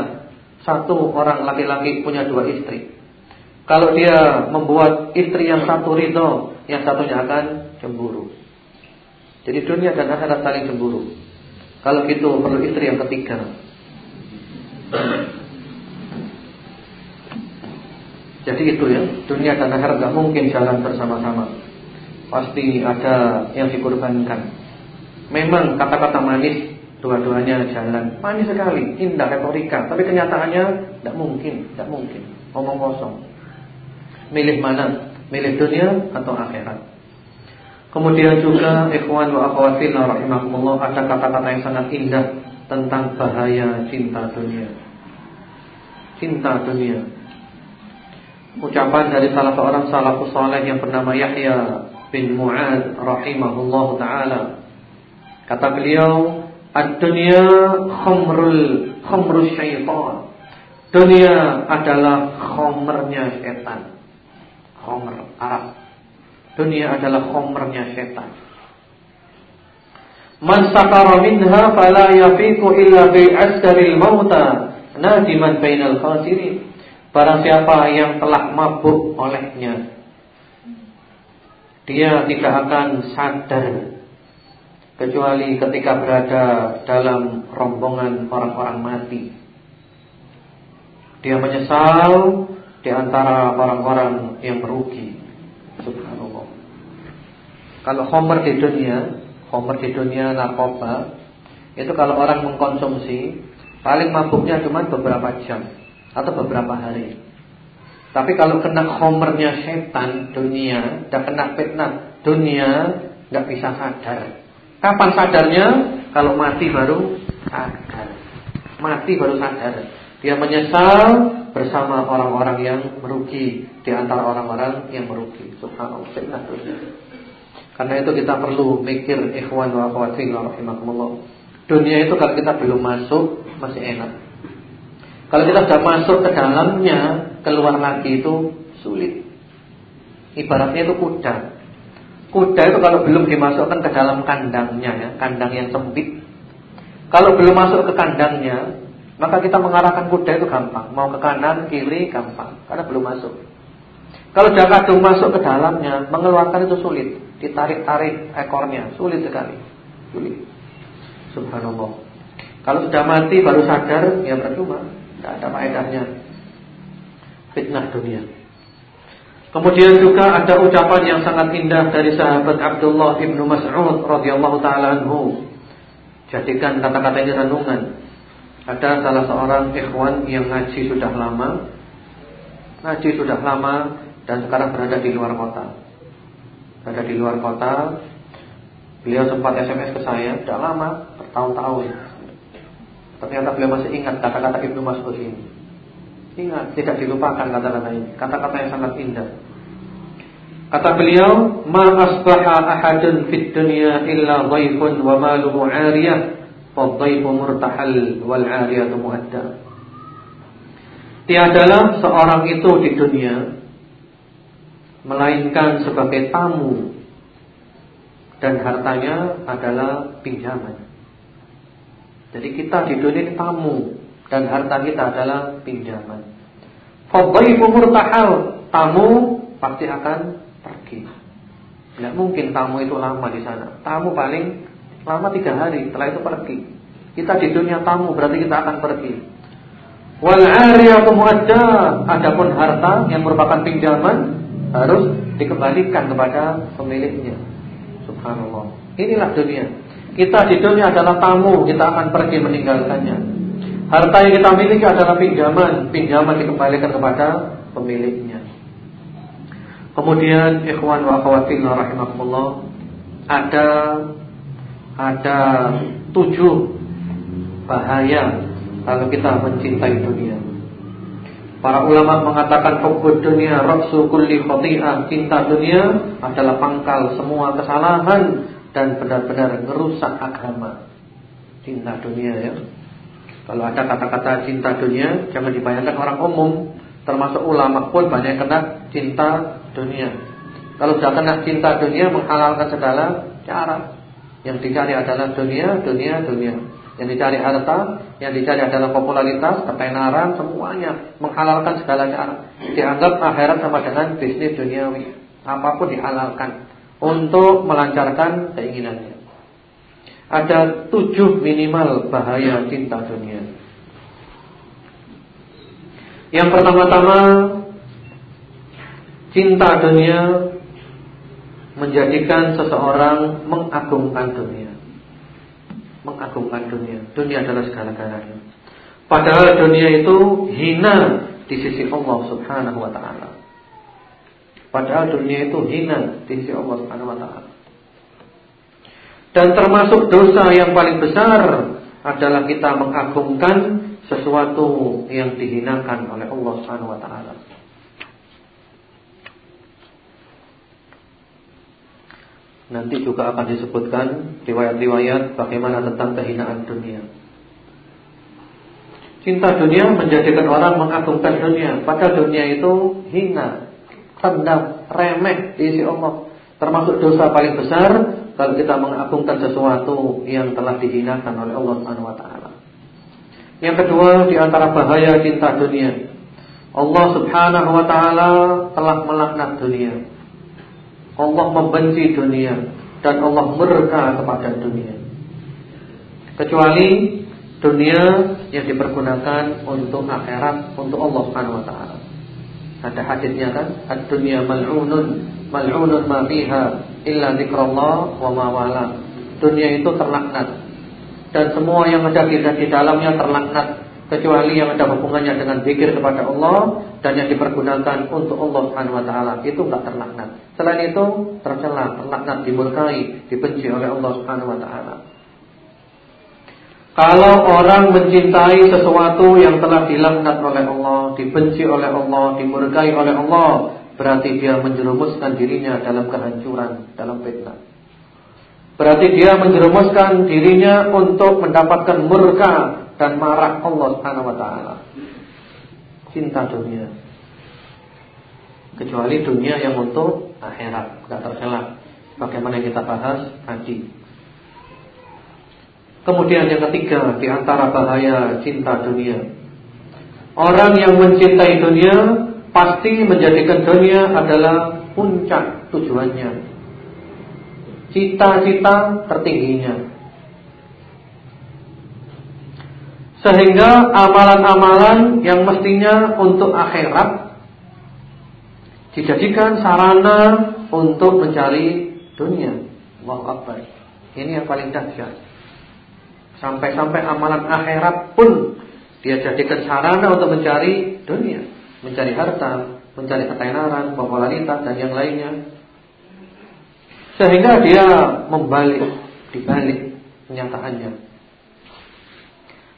satu orang laki-laki punya dua istri. Kalau dia membuat istri yang satu ridho, yang satunya akan cemburu. Jadi dunia dan akhirat saling cemburu. Kalau gitu perlu istri yang ketiga. Jadi itu ya, dunia dan akhirat gak mungkin jalan bersama-sama. Pasti ada yang dikorbankan. Memang kata-kata manis dua-duanya jalan, manis sekali, indah retorika, tapi kenyataannya tidak mungkin, tidak mungkin, ngomong kosong. Milih mana? Milih dunia atau akhirat? Kemudian juga ikhwan wa akhwat rahimakumullah ada kata-kata yang sangat indah tentang bahaya cinta dunia. Cinta dunia. Ucapan dari salah seorang salafus saleh yang bernama Yahya bin Mu'ad rahimahullah taala. Kata beliau, "Ad-dunya khamrul khamrul syaitan." Dunia adalah khamrnya setan. Khomer Arab. Dunia adalah khomernya setan. Man sakara minha fala yafiku illa bi askaril mauta nadiman bainal khasirin. Barang siapa yang telah mabuk olehnya dia tidak akan sadar kecuali ketika berada dalam rombongan orang-orang mati. Dia menyesal di antara orang-orang yang merugi. Subhanallah. Kalau homer di dunia, homer di dunia narkoba, itu kalau orang mengkonsumsi, paling mabuknya cuma beberapa jam atau beberapa hari. Tapi kalau kena homernya setan dunia, dan kena fitnah dunia, nggak bisa sadar. Kapan sadarnya? Kalau mati baru sadar. Mati baru sadar. Dia menyesal bersama orang-orang yang merugi di antara orang-orang yang merugi. Subhanallah. Karena itu kita perlu mikir ikhwan wa akhwat rahimakumullah. Dunia itu kalau kita belum masuk masih enak. Kalau kita sudah masuk ke dalamnya, keluar lagi itu sulit. Ibaratnya itu kuda. Kuda itu kalau belum dimasukkan ke dalam kandangnya ya, kandang yang sempit. Kalau belum masuk ke kandangnya, maka kita mengarahkan kuda itu gampang. Mau ke kanan, kiri gampang. Karena belum masuk. Kalau sudah kadung masuk ke dalamnya, mengeluarkan itu sulit. Ditarik-tarik ekornya, sulit sekali. Sulit. Subhanallah. Kalau sudah mati baru sadar, ya percuma. Tidak ada faedahnya. Fitnah dunia. Kemudian juga ada ucapan yang sangat indah dari sahabat Abdullah ibnu Mas'ud radhiyallahu taala anhu. Jadikan kata-kata ini renungan. Ada salah seorang ikhwan yang ngaji sudah lama Ngaji sudah lama Dan sekarang berada di luar kota Berada di luar kota Beliau sempat SMS ke saya Sudah lama, bertahun-tahun Ternyata beliau masih ingat kata-kata Ibnu Mas'ud ini Ingat, tidak dilupakan kata-kata ini Kata-kata yang sangat indah Kata beliau, "Ma asbaha ahadun fid dunya illa dhaifun wa maluhu 'ariyah Fadhaifu murtahal wal 'ariyatu muadda. Tiadalah seorang itu di dunia melainkan sebagai tamu dan hartanya adalah pinjaman. Jadi kita di dunia tamu dan harta kita adalah pinjaman. Fadhaifu murtahal, tamu pasti akan pergi. Tidak mungkin tamu itu lama di sana. Tamu paling Lama tiga hari, setelah itu pergi. Kita di dunia tamu, berarti kita akan pergi. Wal ariyatu muadda, adapun harta yang merupakan pinjaman harus dikembalikan kepada pemiliknya. Subhanallah. Inilah dunia. Kita di dunia adalah tamu, kita akan pergi meninggalkannya. Harta yang kita miliki adalah pinjaman, pinjaman dikembalikan kepada pemiliknya. Kemudian ikhwan wa akhwati rahimakumullah, ada ada tujuh bahaya kalau kita mencintai dunia. Para ulama mengatakan hubbud dunia rafsu kulli. Cinta dunia adalah pangkal semua kesalahan dan benar-benar merusak agama. Cinta dunia ya. Kalau ada kata-kata cinta dunia, jangan dibayangkan orang umum, termasuk ulama pun banyak kena cinta dunia. Kalau sudah kena cinta dunia menghalalkan segala cara. Yang dicari adalah dunia, dunia, dunia. Yang dicari harta, yang dicari adalah popularitas, ketenaran, semuanya menghalalkan segala cara. Dianggap akhirat sama dengan bisnis duniawi. Apa pun dihalalkan untuk melancarkan keinginannya. Ada tujuh minimal bahaya cinta dunia. Yang pertama-tama cinta dunia menjadikan seseorang mengagungkan dunia. Mengagungkan dunia. Dunia adalah segala-galanya. Padahal dunia itu hina di sisi Allah Subhanahu wa taala. Padahal dunia itu hina di sisi Allah Subhanahu wa taala. Dan termasuk dosa yang paling besar adalah kita mengagungkan sesuatu yang dihinakan oleh Allah Subhanahu wa taala. Nanti juga akan disebutkan riwayat-riwayat bagaimana tentang kehinaan dunia. Cinta dunia menjadikan orang mengagungkan dunia, padahal dunia itu hina, rendah, remeh di sisi Allah. Termasuk dosa paling besar kalau kita mengagungkan sesuatu yang telah dihinakan oleh Allah Subhanahu wa taala. Yang kedua di antara bahaya cinta dunia. Allah Subhanahu wa taala telah melaknat dunia. Allah membenci dunia dan Allah murka kepada dunia. Kecuali dunia yang dipergunakan untuk akhirat, untuk Allah Subhanahu wa taala. Ada hadisnya kan, ad-dunya mal'unun, mal'unun ma fiha illa dzikrullah wa ma wala. Dunia itu terlaknat dan semua yang ada di, di dalamnya terlaknat kecuali yang ada hubungannya dengan zikir kepada Allah dan yang dipergunakan untuk Allah taala itu enggak terlaknat. Selain itu tercela, terlaknat, dimurkai, dibenci oleh Allah taala. Kalau orang mencintai sesuatu yang telah dilaknat oleh Allah, dibenci oleh Allah, dimurkai oleh Allah, berarti dia menjerumuskan dirinya dalam kehancuran, dalam fitnah. Berarti dia menjerumuskan dirinya untuk mendapatkan murka dan marah Allah Subhanahu wa taala. Cinta dunia. Kecuali dunia yang untuk akhirat, enggak tercela. Bagaimana kita bahas tadi. Kemudian yang ketiga di antara bahaya cinta dunia. Orang yang mencintai dunia pasti menjadikan dunia adalah puncak tujuannya cita-cita tertingginya. Sehingga amalan-amalan yang mestinya untuk akhirat dijadikan sarana untuk mencari dunia. Allahu Akbar. Ini yang paling dahsyat. Sampai-sampai amalan akhirat pun dia jadikan sarana untuk mencari dunia, mencari harta, mencari ketenaran, popularitas dan yang lainnya. Sehingga dia membalik Dibalik kenyataannya.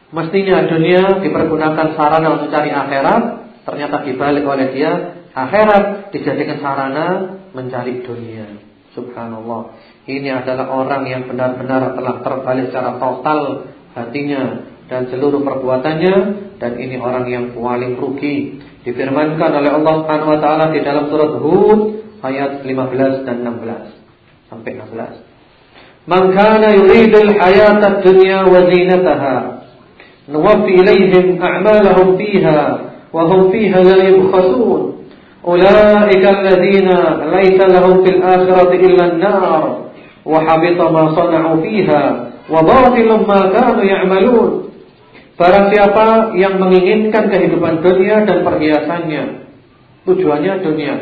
Mestinya dunia dipergunakan sarana untuk cari akhirat Ternyata dibalik oleh dia Akhirat dijadikan sarana mencari dunia. Subhanallah. Ini adalah orang yang benar-benar telah terbalik secara total Hatinya dan seluruh perbuatannya Dan ini orang yang paling rugi Difirmankan oleh Allah Subhanahu Wa Taala di dalam surat Hud ayat 15 dan 16 sampai 16. Man kana yuridul hayata dunya wa zinataha nuwaffi ilayhim a'malahum fiha wa hum fiha la yubkhasun. Ulaika alladhina laysa lahum fil akhirati illa an-nar wa habita ma sana'u fiha wa batilun ma kanu ya'malun. Barang siapa yang menginginkan kehidupan dunia dan perhiasannya, tujuannya dunia,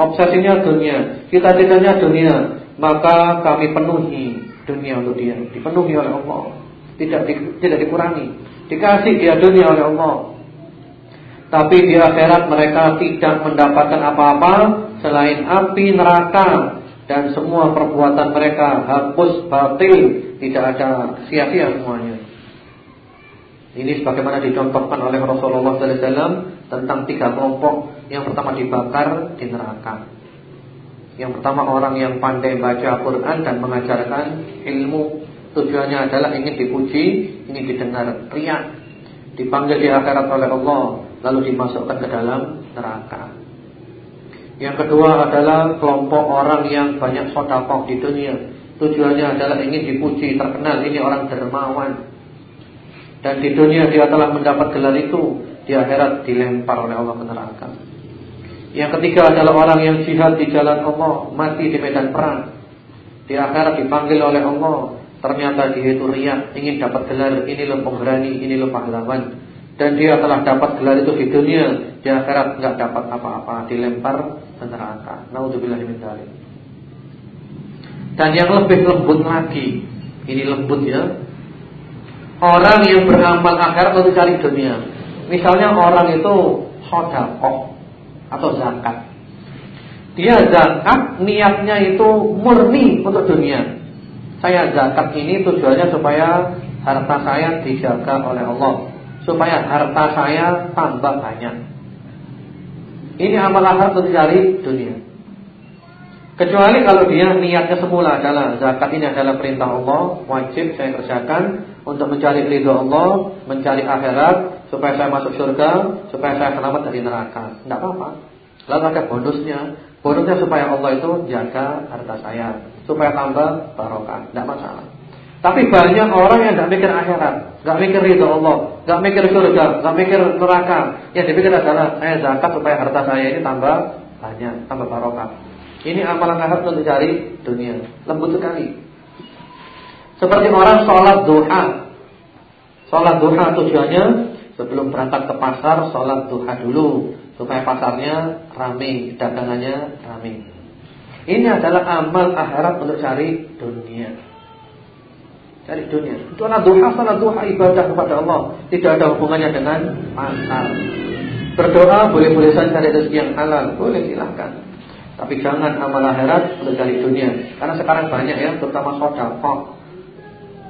obsesinya dunia, cita-citanya dunia, maka kami penuhi dunia untuk dia, dipenuhi oleh Allah. Tidak di, tidak dikurangi. Dikasih dia dunia oleh Allah. Tapi di akhirat mereka tidak mendapatkan apa-apa selain api neraka dan semua perbuatan mereka hapus batil, tidak ada sia-sia semuanya. Ini sebagaimana dicontohkan oleh Rasulullah SAW tentang tiga kelompok. Yang pertama dibakar di neraka. Yang pertama orang yang pandai baca Quran dan mengajarkan ilmu. Tujuannya adalah ingin dipuji, ingin didengar riak. Dipanggil di akhirat oleh Allah Lalu dimasukkan ke dalam neraka. Yang kedua adalah kelompok orang yang banyak sodakoh di dunia. Tujuannya adalah ingin dipuji, terkenal. Ini orang dermawan Dan di dunia dia telah mendapat gelar itu Di akhirat dilempar oleh Allah ke neraka. Yang ketiga adalah orang yang jihad di jalan Allah Mati di medan perang. Di akhirat dipanggil oleh Allah. Ternyata dia itu riak Ingin dapat gelar Ini loh pemberani Ini loh pahlawan. Dan dia telah dapat gelar itu di dunia Di akhirat nggak dapat apa-apa Dilempar ke neraka. Naudzubillahiminzalik Dan yang lebih lembut lagi Ini lembut ya Orang yang beramal agar untuk cari dunia. Misalnya orang itu sodakoh atau zakat. Dia zakat niatnya itu murni untuk dunia. Saya zakat ini tujuannya supaya harta saya dijaga oleh Allah. Supaya harta saya tambah banyak. Ini amal akhir untuk cari dunia. Kecuali kalau dia niatnya semula adalah zakat ini adalah perintah Allah, wajib saya kerjakan untuk mencari ridho Allah, mencari akhirat, supaya saya masuk surga, supaya saya selamat dari neraka. Tidak apa-apa. Lalu ada bonusnya. Bonusnya supaya Allah itu jaga harta saya, supaya tambah barokah. Tidak masalah. Tapi banyak orang yang tidak mikir akhirat, nggak mikir ridho Allah, nggak mikir surga, nggak mikir neraka. Yang dipikir adalah saya zakat supaya harta saya ini tambah banyak, tambah barokah. Ini amalan akhirat untuk cari dunia. Lembut sekali. Seperti orang sholat duha. Sholat duha tujuannya Sebelum berangkat ke pasar Sholat duha dulu. Supaya pasarnya rame Dagangannya rame. Ini adalah amal akhirat untuk cari dunia. Cari dunia. Sholat duha, sholat duha ibadah kepada Allah. Tidak ada hubungannya dengan pasar. Berdoa boleh-boleh saja cari rezeki yang halal. Boleh silahkan. Tapi jangan amal akhirat untuk cari dunia. Karena sekarang banyak ya Terutama sodako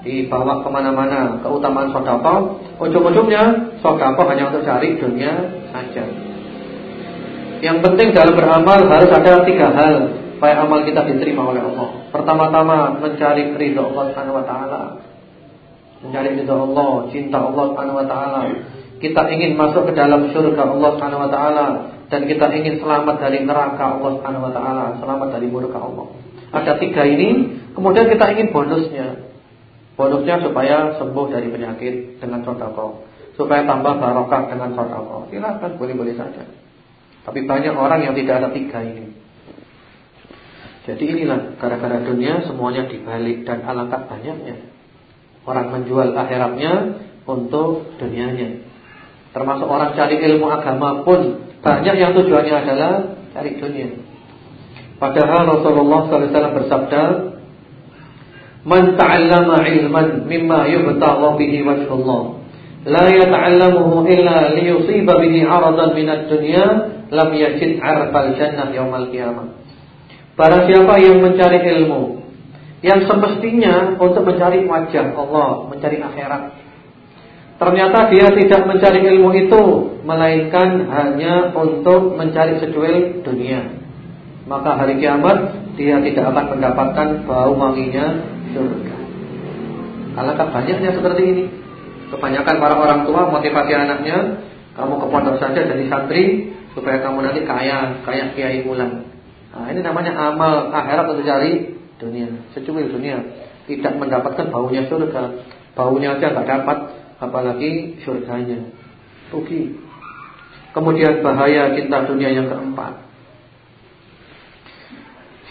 dibawa ke mana-mana keutamaan sodako. Ujung-ujungnya sodako hanya untuk cari dunia saja. Yang penting dalam beramal harus ada tiga hal supaya amal kita diterima oleh Allah. Pertama-tama mencari ridho Allah Subhanahu Wa Taala. Mencari ridho Allah cinta Allah Subhanahu Wa Taala. Kita ingin masuk ke dalam surga Allah Subhanahu Wa Taala dan kita ingin selamat dari neraka Allah Subhanahu Wa Taala selamat dari murka Allah. Ada tiga ini kemudian kita ingin bonusnya Bonusnya supaya sembuh dari penyakit dengan sodako Supaya tambah barokah dengan sodako Silahkan boleh-boleh saja. Tapi banyak orang yang tidak ada tiga ini. Jadi inilah Gara-gara dunia semuanya dibalik Dan alangkah banyaknya Orang menjual akhiratnya Untuk dunianya. Termasuk orang cari ilmu agama pun Banyak yang tujuannya adalah Cari dunia. Padahal Rasulullah SAW bersabda Man ta'allama ilman mimma yubtagha bihi wajhullah la yata'allamuhu illa liyusiba bihi 'aradan minad dunya lam yajid 'arfal jannah yaumal qiyamah. Barang siapa yang mencari ilmu yang semestinya untuk mencari wajah Allah, mencari akhirat. Ternyata dia tidak mencari ilmu itu melainkan hanya untuk mencari secuil dunia. Maka hari kiamat dia tidak akan mendapatkan bau wanginya surga. Alangkah banyaknya seperti ini. Kebanyakan para orang tua motivasi anaknya, kamu ke pondok saja jadi santri supaya kamu nanti kaya, kaya kiai mulan. Nah, ini namanya amal akhirat untuk cari dunia, secuil dunia, tidak mendapatkan baunya surga. Baunya aja nggak dapat, apalagi surganya. Rugi. Kemudian bahaya cinta dunia yang keempat.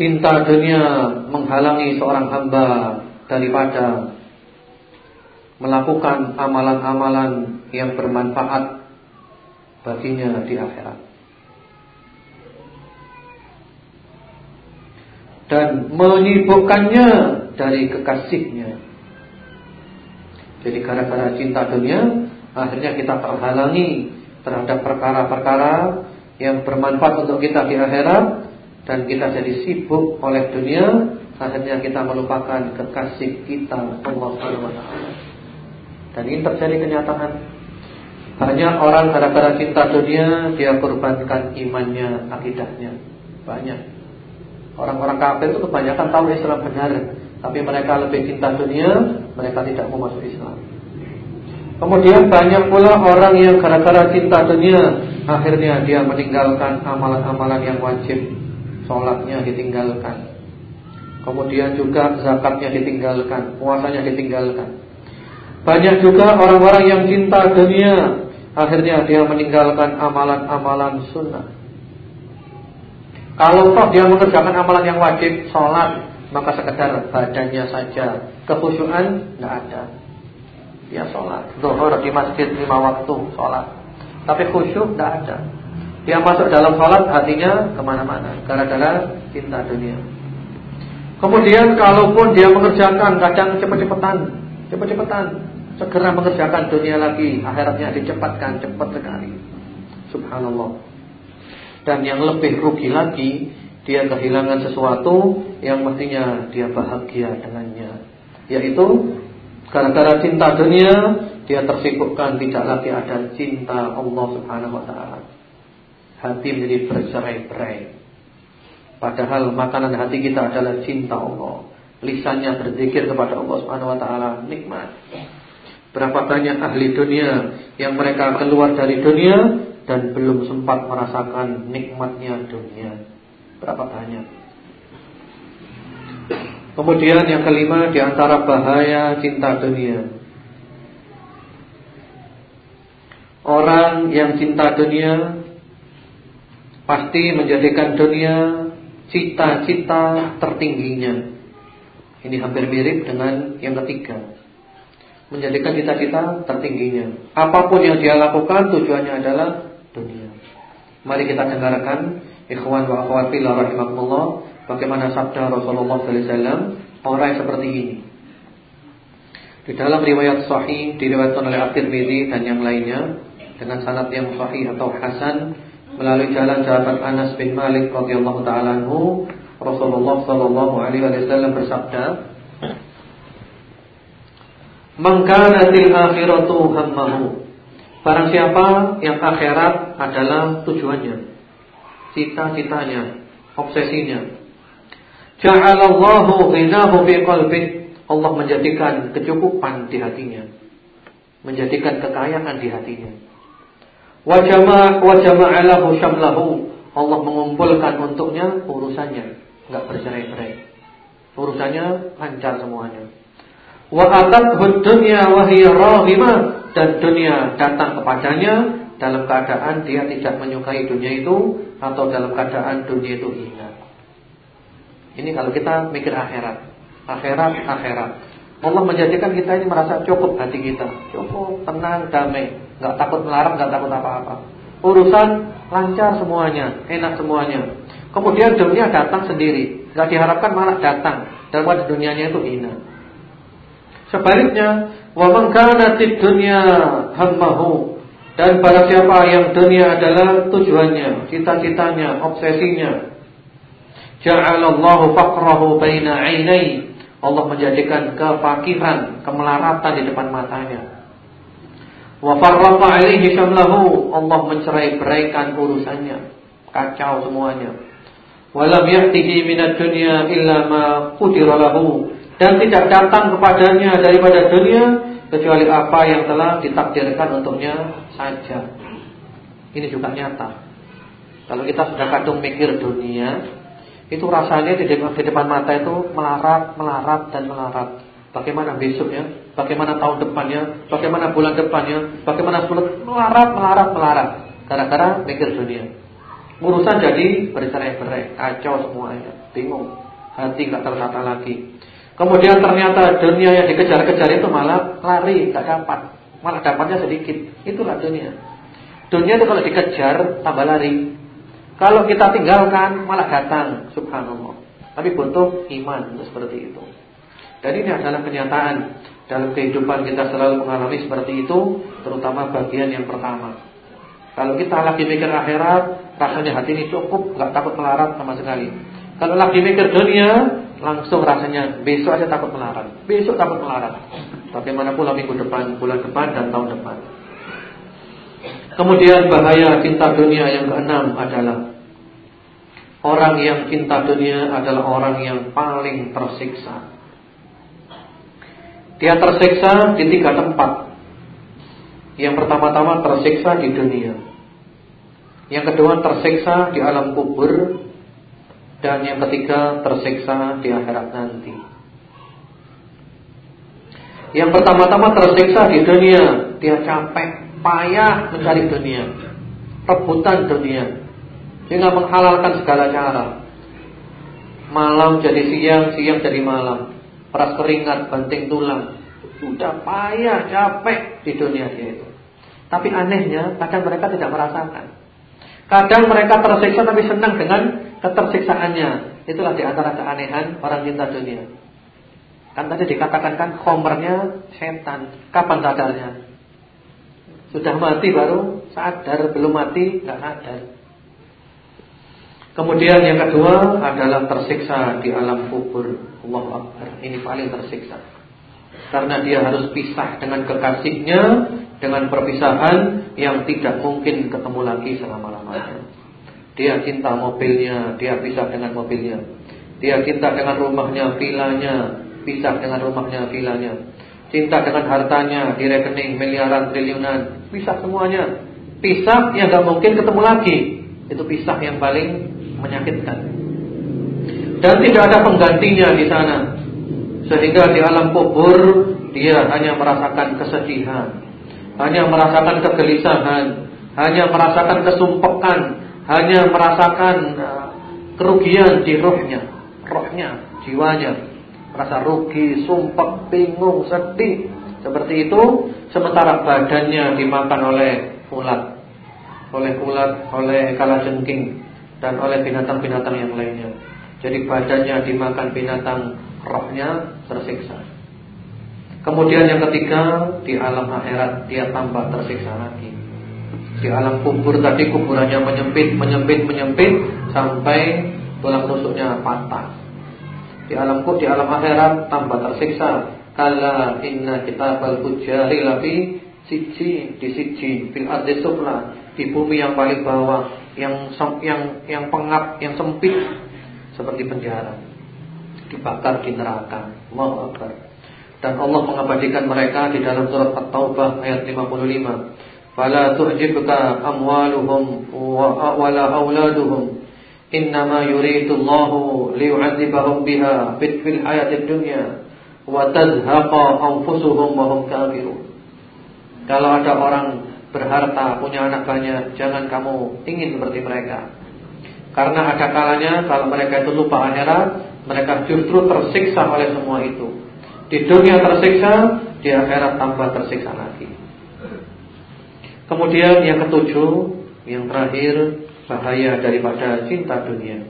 Cinta dunia menghalangi seorang hamba daripada melakukan amalan-amalan yang bermanfaat baginya di akhirat. Dan menyibukkannya dari kekasihnya. Jadi gara-gara cinta dunia akhirnya kita terhalangi terhadap perkara-perkara yang bermanfaat untuk kita di akhirat dan kita jadi sibuk oleh dunia, akhirnya kita melupakan kekasih kita Allah Subhanahu. Dan ini terjadi kenyataan. Banyak orang gara-gara cinta dunia dia korbankan imannya, akidahnya. Banyak. Orang-orang kafir itu kebanyakan tahu Islam benar, tapi mereka lebih cinta dunia, mereka tidak mau masuk Islam. Kemudian banyak pula orang yang gara-gara cinta dunia Akhirnya dia meninggalkan amalan-amalan yang wajib Sholatnya ditinggalkan Kemudian juga zakatnya ditinggalkan Puasanya ditinggalkan Banyak juga orang-orang yang cinta dunia, akhirnya dia meninggalkan amalan-amalan sunnah. Kalau toh dia mengerjakan amalan yang wajib, sholat, maka sekedar badannya saja, kekhusyuan tidak ada. Dia sholat, zuhur di masjid lima waktu sholat, tapi khusyuk tidak ada. Dia masuk dalam sholat hatinya ke mana-mana gara-gara cinta dunia. Kemudian kalaupun dia mengerjakan kadang cepat-cepatan, cepat-cepatan, segera mengerjakan dunia lagi, akhiratnya dicepatkan cepat sekali. Subhanallah. Dan yang lebih rugi lagi, dia kehilangan sesuatu yang mestinya dia bahagia dengannya, yaitu gara-gara cinta dunia dia tersibukkan tidak lagi ada cinta Allah Subhanahu wa taala. Hati menjadi bercerai-berai. Padahal makanan hati kita adalah cinta Allah. Lisannya berzikir kepada Allah Subhanahu wa taala, nikmat. Berapa banyak ahli dunia yang mereka keluar dari dunia dan belum sempat merasakan nikmatnya dunia. Berapa banyak? Kemudian yang kelima di antara bahaya cinta dunia. Orang yang cinta dunia pasti menjadikan dunia cita-cita tertingginya. Ini hampir mirip dengan yang ketiga. Menjadikan cita-cita tertingginya. Apa pun yang dia lakukan tujuannya adalah dunia. Mari kita dengarkan ikhwan wa akhwat fillah rahimakumullah bagaimana sabda Rasulullah sallallahu alaihi wasallam orang seperti ini. Di dalam riwayat sahih diriwayatkan oleh At-Tirmizi dan yang lainnya dengan sanad yang sahih atau hasan melalui jalan sahabat Anas bin Malik radhiyallahu taala Rasulullah sallallahu alaihi wasallam bersabda Mangkanatil akhiratu hammahu. Barang siapa yang akhirat adalah tujuannya Cita-citanya Obsesinya. Ja'alallahu ghinahu fi qalbih. Allah menjadikan kecukupan di hatinya Menjadikan kekayaan di hatinya Wajama wajama'alahu syamlahu. Allah mengumpulkan untuknya urusannya, enggak bercerai-berai. Urusannya lancar semuanya. Wa atathu dunya wa hiya dan dunia datang kepadanya dalam keadaan dia tidak menyukai dunia itu atau dalam keadaan dunia itu hina. Ini kalau kita mikir akhirat. Akhirat, akhirat. Allah menjadikan kita ini merasa cukup hati kita, cukup tenang, damai, nggak takut melarang, nggak takut apa-apa. Urusan lancar semuanya, enak semuanya. Kemudian dunia datang sendiri, nggak diharapkan malah datang. Dan pada dunianya itu hina. Sebaliknya, wa man kana dunya hammahu dan para siapa yang dunia adalah tujuannya, cita-citanya, obsesinya. Ja'alallahu faqrahu baina 'ainai Allah menjadikan kefakiran, kemelaratan di depan matanya. Wa farraqa alaihi syamlahu, Allah mencerai-beraikan urusannya, kacau semuanya. Walam ya'tihi minad dunya illa ma lahu, dan tidak datang kepadanya daripada dunia kecuali apa yang telah ditakdirkan untuknya saja. Ini juga nyata. Kalau kita sudah kadung mikir dunia, itu rasanya di depan, di depan mata itu melarat, melarat dan melarat. Bagaimana besoknya? Bagaimana tahun depannya? Bagaimana bulan depannya? Bagaimana sepuluh melarat, melarat, melarat. Gara-gara mikir dunia. Urusan jadi bercerai-berai, kacau semuanya, bingung, hati nggak tertata lagi. Kemudian ternyata dunia yang dikejar-kejar itu malah lari, tak dapat, malah dapatnya sedikit. Itulah dunia. Dunia itu kalau dikejar tambah lari, kalau kita tinggalkan malah datang, subhanallah. Tapi butuh iman seperti itu. Dan ini adalah kenyataan dalam kehidupan kita selalu mengalami seperti itu, terutama bagian yang pertama. Kalau kita lagi mikir akhirat, rasanya hati ini cukup, nggak takut melarat sama sekali. Kalau lagi mikir dunia, langsung rasanya besok aja takut melarat, besok takut melarat. Bagaimana pula minggu depan, bulan depan dan tahun depan. Kemudian bahaya cinta dunia yang keenam adalah Orang yang cinta dunia adalah orang yang paling tersiksa. Dia tersiksa di tiga tempat. Yang pertama-tama tersiksa di dunia. Yang kedua tersiksa di alam kubur. Dan yang ketiga tersiksa di akhirat nanti. Yang pertama-tama tersiksa di dunia, dia capek, payah mencari dunia, rebutan dunia, sehingga menghalalkan segala cara. Malam jadi siang, siang jadi malam, peras keringat, banting tulang, sudah payah, capek di dunia dia itu. Tapi anehnya, kadang mereka tidak merasakan. Kadang mereka tersiksa tapi senang dengan ketersiksaannya. Itulah di antara keanehan orang cinta dunia. Kan tadi dikatakan kan khomernya setan. Kapan sadarnya? Sudah mati baru sadar, belum mati nggak sadar. Kemudian yang kedua adalah tersiksa di alam kubur. Allah Akbar. Ini paling tersiksa. Karena dia harus pisah dengan kekasihnya dengan perpisahan yang tidak mungkin ketemu lagi selama-lamanya. Dia cinta mobilnya, dia pisah dengan mobilnya. Dia cinta dengan rumahnya, vilanya, Pisah dengan rumahnya, vilanya. Cinta dengan hartanya di rekening miliaran triliunan, pisah semuanya. Pisah yang gak mungkin ketemu lagi. Itu pisah yang paling menyakitkan. Dan tidak ada penggantinya di sana. Sehingga di alam kubur dia hanya merasakan kesedihan, hanya merasakan kegelisahan, hanya merasakan kesumpekan, hanya merasakan uh, kerugian di rohnya, rohnya, jiwanya merasa rugi, sumpah, bingung, sedih. Seperti itu, sementara badannya dimakan oleh ulat, oleh ulat, oleh kalajengking dan oleh binatang-binatang yang lainnya. Jadi badannya dimakan binatang, rohnya tersiksa. Kemudian yang ketiga, di alam akhirat dia tambah tersiksa lagi. Di alam kubur tadi kuburannya menyempit, menyempit, menyempit sampai tulang rusuknya patah. Di alam di alam akhirat tambah tersiksa. Kala inna kitabal fujari lafi siji di siji fil ardi di bumi yang paling bawah yang yang yang pengap yang sempit seperti penjara dibakar di neraka. Allahu akbar. Dan Allah mengabadikan mereka di dalam surat At-Taubah ayat 55 fala tu'jibuka amwaluhum wa wala auladuhum. Innama yuridullahu liyu'adzibahum biha fil hayatid dunya wa tazhaqa anfusuhum wa hum kafirun. Kalau ada orang berharta, punya anak banyak, jangan kamu ingin seperti mereka. Karena ada kalanya kalau mereka itu lupa akhirat, mereka justru tersiksa oleh semua itu. Di dunia tersiksa, di akhirat tambah tersiksa lagi. Kemudian yang ketujuh, yang terakhir bahaya daripada cinta dunia.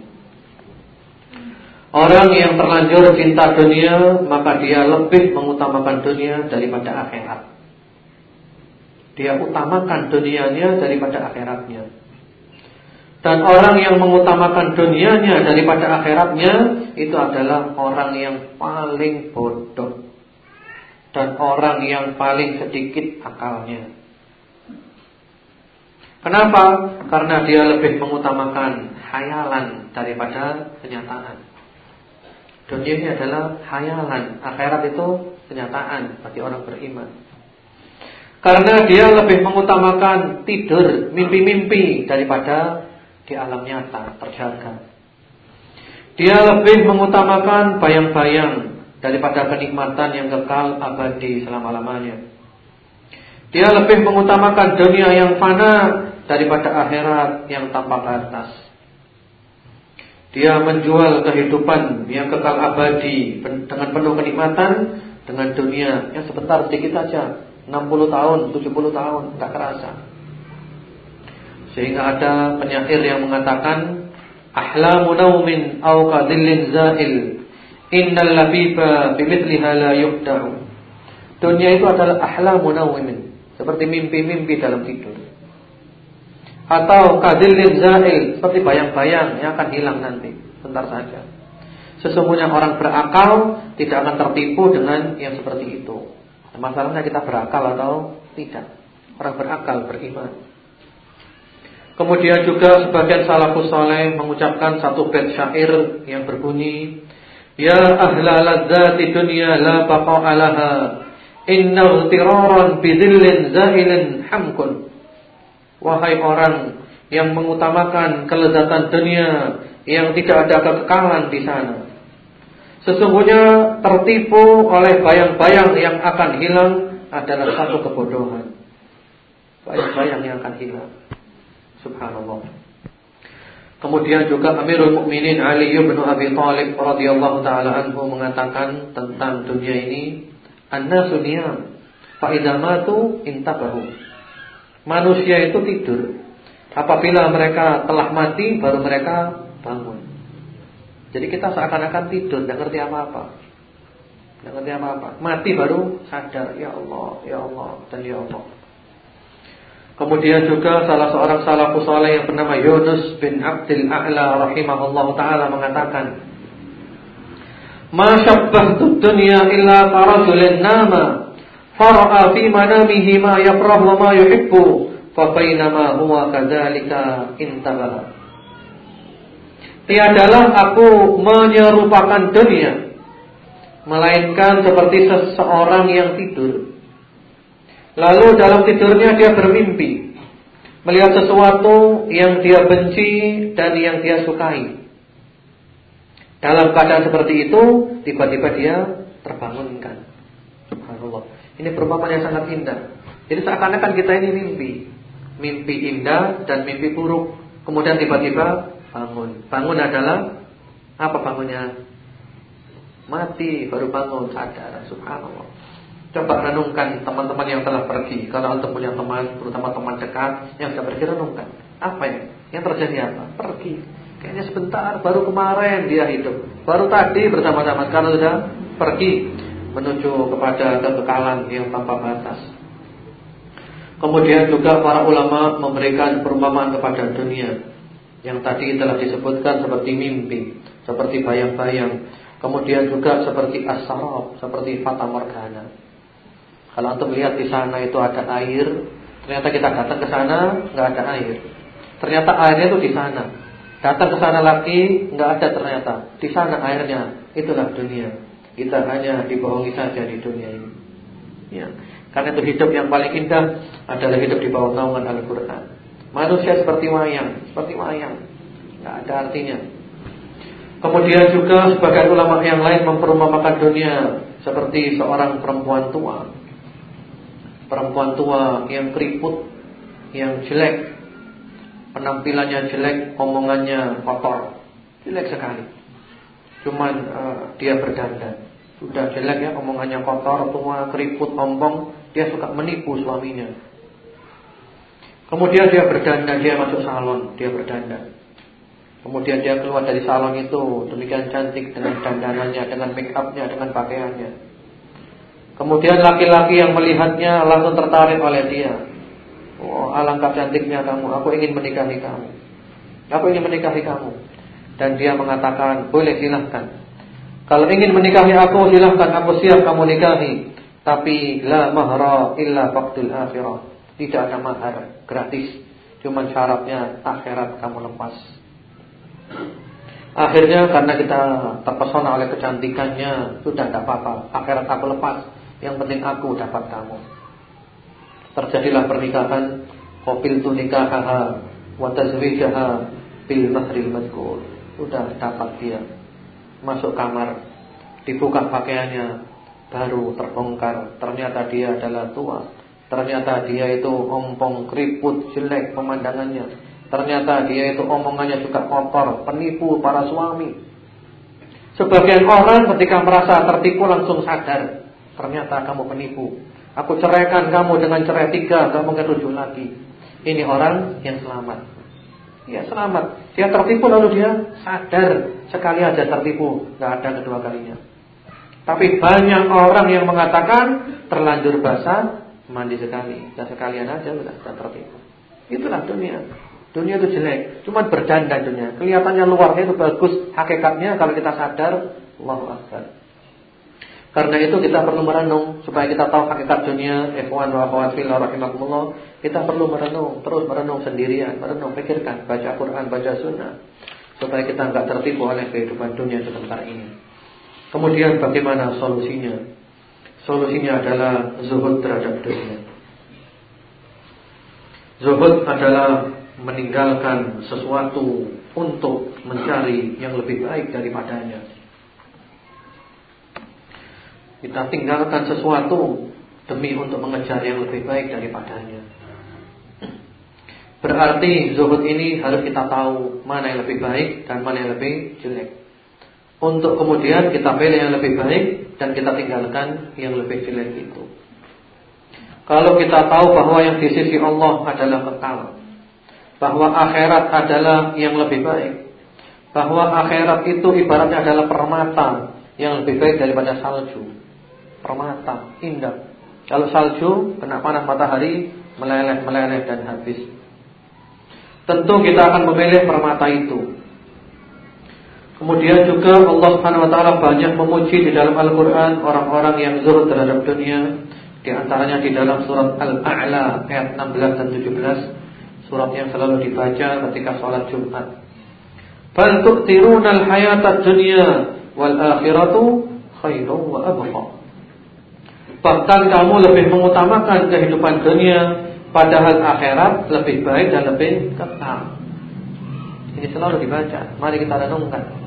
Orang yang terlanjur cinta dunia Maka dia lebih mengutamakan dunia daripada akhirat Dia utamakan dunianya daripada akhiratnya Dan orang yang mengutamakan dunianya daripada akhiratnya Itu adalah orang yang paling bodoh Dan orang yang paling sedikit akalnya Kenapa? Karena dia lebih mengutamakan hayalan daripada kenyataan. Dunia ini adalah hayalan, akhirat itu kenyataan bagi orang beriman. Karena dia lebih mengutamakan tidur, mimpi-mimpi daripada di alam nyata terjaga. Dia lebih mengutamakan bayang-bayang daripada kenikmatan yang kekal abadi selama-lamanya. Dia lebih mengutamakan dunia yang fana daripada akhirat yang tanpa batas. Dia menjual kehidupan yang kekal abadi dengan penuh kenikmatan dengan dunia yang sebentar sedikit saja, 60 tahun, 70 tahun, tak kerasa. Sehingga ada penyair yang mengatakan ahlamu naumin aw qadillin zail innal labiba bimithliha la yuqda'u. Dunia itu adalah ahlamu naumin, seperti mimpi-mimpi dalam tidur atau kadilin zail seperti bayang-bayang yang akan hilang nanti sebentar saja. Sesungguhnya orang berakal tidak akan tertipu dengan yang seperti itu. Masalahnya kita berakal atau tidak. Orang berakal beriman. Kemudian juga sebagian salafus saleh mengucapkan satu bait syair yang berbunyi Ya ahla ladzati dunya la baqa alaha inna tiraran bidhillin zailin hamkun Wahai orang yang mengutamakan kelezatan dunia yang tidak ada kekekalan di sana. Sesungguhnya tertipu oleh bayang-bayang yang akan hilang adalah satu kebodohan. Bayang-bayang yang akan hilang. Subhanallah. Kemudian juga Amirul Mukminin Ali bin Abi Thalib radhiyallahu taala anhu mengatakan tentang dunia ini, "Annasu niyam, fa idza matu intabahu." Manusia itu tidur. Apabila mereka telah mati baru mereka. Jadi kita seakan-akan tidur, tidak ngerti apa-apa. Tidak ngerti apa-apa. Mati baru sadar, ya Allah, ya Allah, dan ya Allah. Kemudian juga salah seorang salafus saleh yang bernama Yunus bin Abdul A'la rahimahullah taala mengatakan, "Ma syabbahtu dunya illa karajulin nama fara'a fi manamihi ma yakrah wa ma yuhibbu fa bainama huwa kadzalika intabaha." Tiadalah aku menyerupakan dunia melainkan seperti seseorang yang tidur. Lalu dalam tidurnya dia bermimpi Melihat sesuatu yang dia benci dan yang dia sukai. Dalam keadaan seperti itu Tiba-tiba dia terbangunkan. Subhanallah. Ini perumpamaan yang sangat indah. Jadi seakan-akan kita ini mimpi. Mimpi indah dan mimpi buruk. Kemudian tiba-tiba bangun Bangun adalah Apa bangunnya? Mati baru bangun sadar Subhanallah Coba renungkan teman-teman yang telah pergi. Kalau untuk punya teman, terutama teman dekat yang sudah pergi, renungkan. Apa ya? Yang terjadi apa? Pergi. Kayaknya sebentar, baru kemarin dia hidup. Baru tadi bersama-sama, sekarang sudah pergi menuju kepada kekekalan yang tanpa batas. Kemudian juga para ulama memberikan perumpamaan kepada dunia yang tadi telah disebutkan seperti mimpi, seperti bayang-bayang, kemudian juga seperti asarab, seperti fata morgana. Kalau untuk melihat di sana itu ada air, ternyata kita datang ke sana nggak ada air. Ternyata airnya itu di sana. Datang ke sana lagi nggak ada ternyata. Di sana airnya. Itulah dunia. Kita hanya dibohongi saja di dunia ini. Ya. Karena itu hidup yang paling indah adalah hidup di bawah naungan Al-Qur'an. Manusia seperti wayang, seperti wayang. nggak ada artinya. Kemudian juga sebagian ulama yang lain memperumpamakan dunia seperti seorang perempuan tua perempuan tua yang keriput, yang jelek, penampilannya jelek, omongannya kotor, jelek sekali. Cuman uh, dia berdandan, sudah jelek ya, omongannya kotor, tua, keriput, ompong, dia suka menipu suaminya. Kemudian dia berdandan, dia masuk salon, dia berdandan. Kemudian dia keluar dari salon itu demikian cantik dengan dandanannya, dengan make upnya, dengan pakaiannya. Kemudian laki-laki yang melihatnya langsung tertarik oleh dia. Oh, alangkah cantiknya kamu, aku ingin menikahi kamu. Aku ingin menikahi kamu. Dan dia mengatakan, boleh silahkan. Kalau ingin menikahi aku, silahkan aku siap kamu nikahi. Tapi la mahra illa faktul akhirah. Tidak ada mahar, gratis. Cuman syaratnya akhirat kamu lepas. Akhirnya karena kita terpesona oleh kecantikannya, sudah tidak apa-apa. Akhirat aku lepas. Yang penting aku dapat kamu. Terjadilah pernikahan Qafil tu nikahaha wa tazwijaha bil mahril madkur. Sudah dapat dia. Masuk kamar, dibuka pakaiannya, baru terbongkar. Ternyata dia adalah tua. Ternyata dia itu ompong, keriput, jelek pemandangannya. Ternyata dia itu omongannya juga kotor, penipu para suami. Sebagian orang ketika merasa tertipu langsung sadar Ternyata kamu penipu. Aku ceraikan kamu dengan cerai tiga, kamu tujuh lagi. Ini orang yang selamat. Ya selamat. Dia tertipu lalu dia sadar sekali aja tertipu, nggak ada kedua kalinya. Tapi banyak orang yang mengatakan terlanjur basah, mandi sekali, dan sekalian aja sudah tertipu. Itulah dunia. Dunia itu jelek, cuma berdandan dunia. Kelihatannya luarnya itu bagus, hakikatnya kalau kita sadar, Allahu Akbar. Karena itu kita perlu merenung supaya kita tahu hakikat dunia. Ikhwan wa akhwat fillah rahimakumullah. Kita perlu merenung, terus merenung sendirian, merenung, pikirkan, baca Quran, baca sunnah supaya kita enggak tertipu oleh kehidupan dunia sebentar ini. Kemudian bagaimana solusinya? Solusinya adalah zuhud terhadap dunia. Zuhud adalah meninggalkan sesuatu untuk mencari yang lebih baik daripadanya. Kita tinggalkan sesuatu demi untuk mengejar yang lebih baik daripadanya. Berarti zuhud ini harus kita tahu mana yang lebih baik dan mana yang lebih jelek. Untuk kemudian kita pilih yang lebih baik dan kita tinggalkan yang lebih jelek itu. Kalau kita tahu bahwa yang di sisi Allah adalah kekal, bahwa akhirat adalah yang lebih baik, bahwa akhirat itu ibaratnya adalah permata yang lebih baik daripada salju. Permata, indah. Kalau salju kena panas matahari meleleh-meleleh dan habis. Tentu kita akan memilih permata itu. Kemudian juga Allah Subhanahu wa taala banyak memuji di dalam Al-Qur'an orang-orang yang zuhud terhadap dunia, di antaranya di dalam surat Al-A'la ayat 16 dan 17, surat yang selalu dibaca ketika sholat Jumat. Bal tu'tiruna al-hayata dunya wal akhiratu khairun wa abqa. Bahkan kamu lebih mengutamakan kehidupan dunia padahal akhirat lebih baik dan lebih kekal. Ini selalu dibaca. Mari kita renungkan.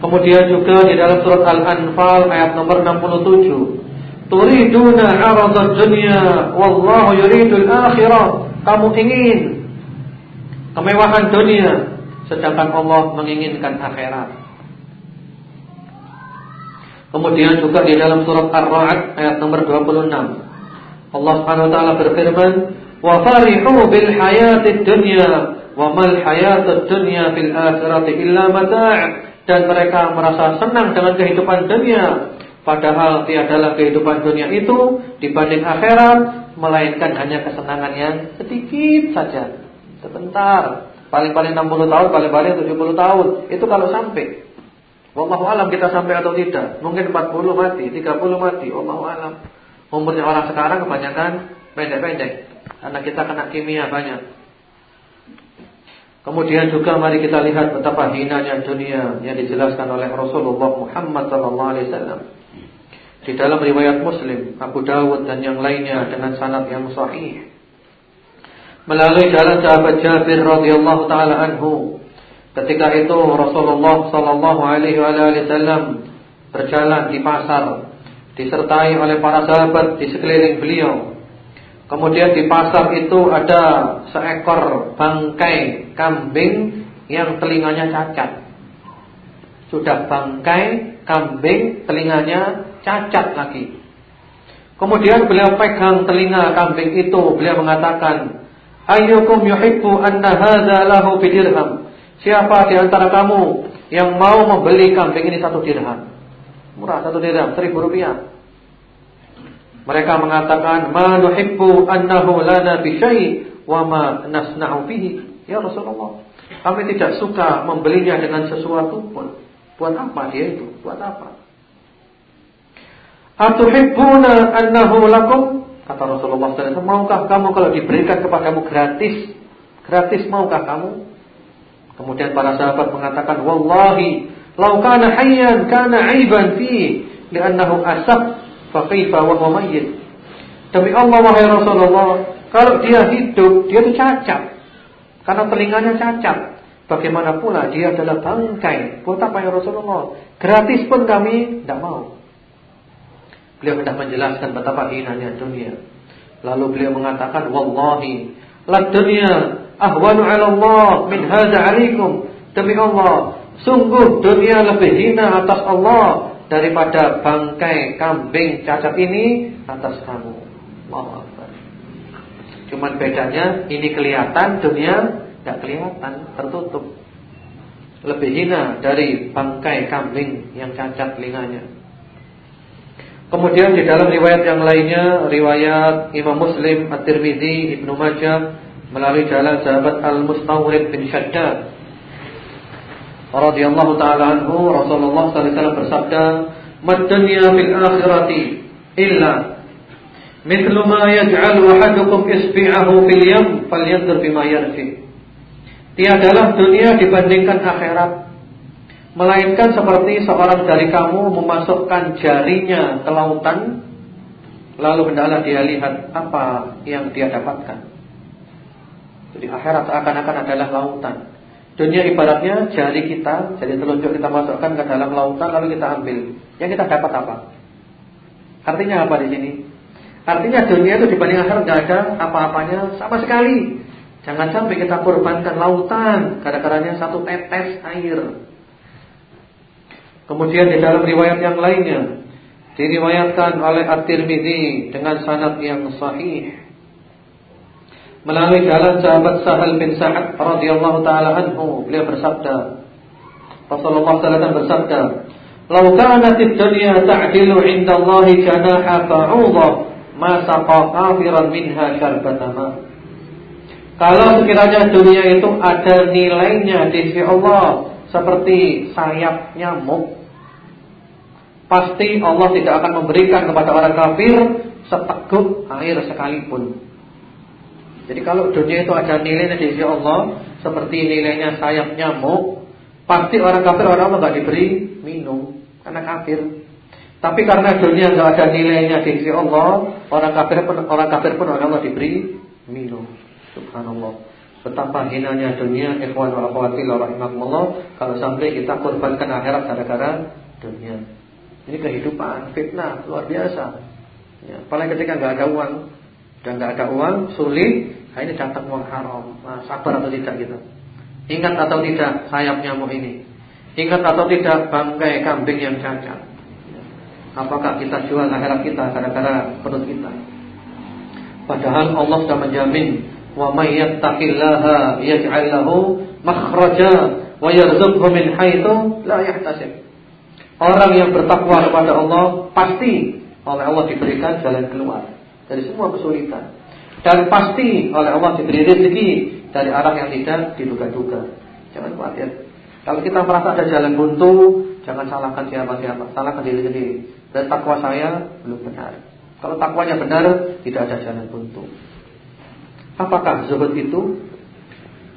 Kemudian juga di dalam surat Al-Anfal ayat nomor 67. Turiduna 'aradad dunya wallahu yuridul akhirah. Kamu ingin kemewahan dunia sedangkan Allah menginginkan akhirat. Kemudian juga di dalam surat Ar-Ra'd ayat nomor 26. Allah Subhanahu wa taala berfirman, "Wa farihu bil hayatid dunya wa mal hayatud dunya fil akhirati illa mata'." Dan mereka merasa senang dengan kehidupan dunia. Padahal tiadalah kehidupan dunia itu dibanding akhirat melainkan hanya kesenangan yang sedikit saja. Sebentar. Paling-paling 60 tahun paling-paling 70 tahun. Itu kalau sampai. Wallahu alam kita sampai atau tidak. Mungkin 40 mati 30 mati. Wallahu alam. Umurnya orang sekarang kebanyakan pendek-pendek. Karena kita kena kimia banyak Kemudian juga mari kita lihat betapa hinanya dunia yang dijelaskan oleh Rasulullah Muhammad SAW di dalam riwayat Muslim, Abu Dawud dan yang lainnya dengan sanad yang sahih. Melalui jalan sahabat Jabir radhiyallahu taala anhu, ketika itu Rasulullah sallallahu alaihi wasallam berjalan di pasar disertai oleh para sahabat di sekeliling beliau Kemudian di pasar itu ada seekor bangkai kambing yang telinganya cacat. Sudah bangkai kambing telinganya cacat lagi. Kemudian beliau pegang telinga kambing itu, beliau mengatakan, "Ayyukum yuhibbu anna hadza lahu bidirham?" Siapa di antara kamu yang mau membeli kambing ini satu dirham? Murah satu dirham, seribu rupiah. Mereka mengatakan, "Ma nuhibbu annahu lana bi syai' wa ma nasna'u bihi." Ya Rasulullah, kami tidak suka membelinya dengan sesuatu pun. Buat apa dia itu? Buat apa? Atuhibbuna annahu lakum? Kata Rasulullah SAW, maukah kamu kalau diberikan kepadamu gratis? Gratis maukah kamu? Kemudian para sahabat mengatakan, Wallahi, lau kana hayyan kana aiban fi, li'annahu asab Fakaifa wa huwa mayyit. Demi Allah wahai Rasulullah, kalau dia hidup, dia itu cacat. Karena telinganya cacat. Bagaimana pula dia adalah bangkai. Buat apa ya Rasulullah? Gratis pun kami tidak mau. Beliau hendak menjelaskan betapa hinanya dunia. Lalu beliau mengatakan, Wallahi, la dunia ahwanu ala Allah min hadza alaikum. Demi Allah, sungguh dunia lebih hina atas Allah daripada bangkai kambing cacat ini atas kamu. Allahu. Cuman bedanya ini kelihatan, dunia tidak kelihatan, tertutup. Lebih hina dari bangkai kambing yang cacat telinganya. Kemudian di dalam riwayat yang lainnya, riwayat Imam Muslim, At-Tirmizi, Ibnu Majah melalui jalan sahabat Al-Mustawrid bin Shaddad radhiyallahu taala anhu Rasulullah sallallahu alaihi wasallam bersabda, "Mad-dunya fil akhirati illa mithlu ma yaj'alu ahadukum isbi'ahu fil yam falyanzur bima yarji." Tiadalah dunia dibandingkan akhirat melainkan seperti seorang dari kamu memasukkan jarinya ke lautan lalu hendaklah dia lihat apa yang dia dapatkan. Jadi akhirat seakan-akan adalah lautan. Dunia ibaratnya jari kita, jari telunjuk kita masukkan ke dalam lautan lalu kita ambil. Yang kita dapat apa? Artinya apa di sini? Artinya dunia itu dibanding akhirat nggak ada apa-apanya sama sekali. Jangan sampai kita korbankan lautan gara-garanya satu tetes air. Kemudian di dalam riwayat yang lainnya diriwayatkan oleh At-Tirmizi dengan sanad yang sahih melalui jalan sahabat Sahal bin Sa'ad radhiyallahu taala anhu beliau bersabda Rasulullah wasallam bersabda "Lau kanatid dunya ta'dilu 'inda Allah janaha ba'udah ma saqa kafiran minha syarbata ma" Kalau sekiranya dunia itu ada nilainya di sisi Allah seperti sayap nyamuk pasti Allah tidak akan memberikan kepada orang kafir seteguk air sekalipun. Jadi kalau dunia itu ada nilainya di sisi Allah seperti nilainya sayap nyamuk, pasti orang kafir orang Allah nggak diberi minum karena kafir. Tapi karena dunia nggak ada nilainya di sisi Allah, orang kafir pun orang kafir pun orang Allah diberi minum. Subhanallah. Betapa hinanya dunia ikhwan wa akhwati rahimakumullah kalau sampai kita korbankan akhirat gara-gara dunia. Ini kehidupan fitnah luar biasa. Ya, paling ketika nggak ada uang dan nggak ada uang sulit Nah, ini datang uang haram. Nah, sabar atau tidak kita? Ingat atau tidak sayap nyamuk ini? Ingat atau tidak bangkai kambing yang cacat? Apakah kita jual akhirat kita gara-gara perut kita? Padahal Allah sudah menjamin wa may yattaqillaha yaj'al lahu makhraja wa yarzuqhu min haitsu la yahtasib. Orang yang bertakwa kepada Allah pasti oleh Allah diberikan jalan keluar dari semua kesulitan. Dan pasti oleh Allah diberi rezeki dari arah yang tidak diduga-duga. Jangan khawatir. Kalau kita merasa ada jalan buntu, jangan salahkan siapa-siapa, salahkan diri sendiri. Dan takwa saya belum benar. Kalau takwanya benar, tidak ada jalan buntu. Apakah zuhud itu?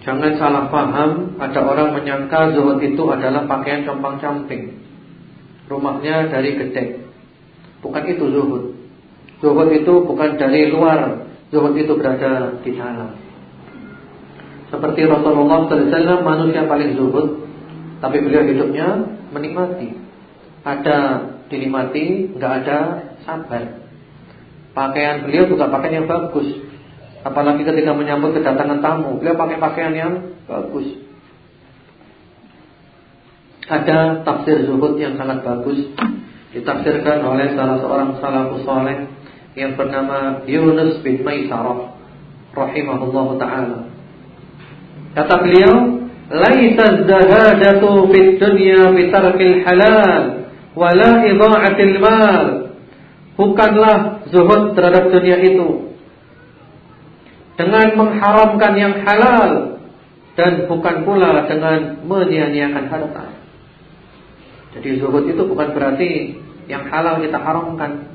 Jangan salah paham, ada orang menyangka zuhud itu adalah pakaian compang-camping. Rumahnya dari gedek. Bukan itu zuhud. Zuhud itu bukan dari luar Zuhud itu berada di dalam. Seperti Rasulullah SAW manusia paling zuhud, tapi beliau hidupnya menikmati. Ada dinikmati, nggak ada sabar. Pakaian beliau juga pakaian yang bagus. Apalagi ketika menyambut kedatangan tamu, beliau pakai pakaian yang bagus. Ada tafsir zuhud yang sangat bagus ditafsirkan oleh salah seorang salafus saleh yang bernama Yunus bin Maisarah rahimahullah taala. Kata beliau, "Laisa zahadatu fid dunya bi tarkil halal wala idha'atil mal." Bukanlah zuhud terhadap dunia itu dengan mengharamkan yang halal dan bukan pula dengan menyia-nyiakan harta. Jadi zuhud itu bukan berarti yang halal kita haramkan,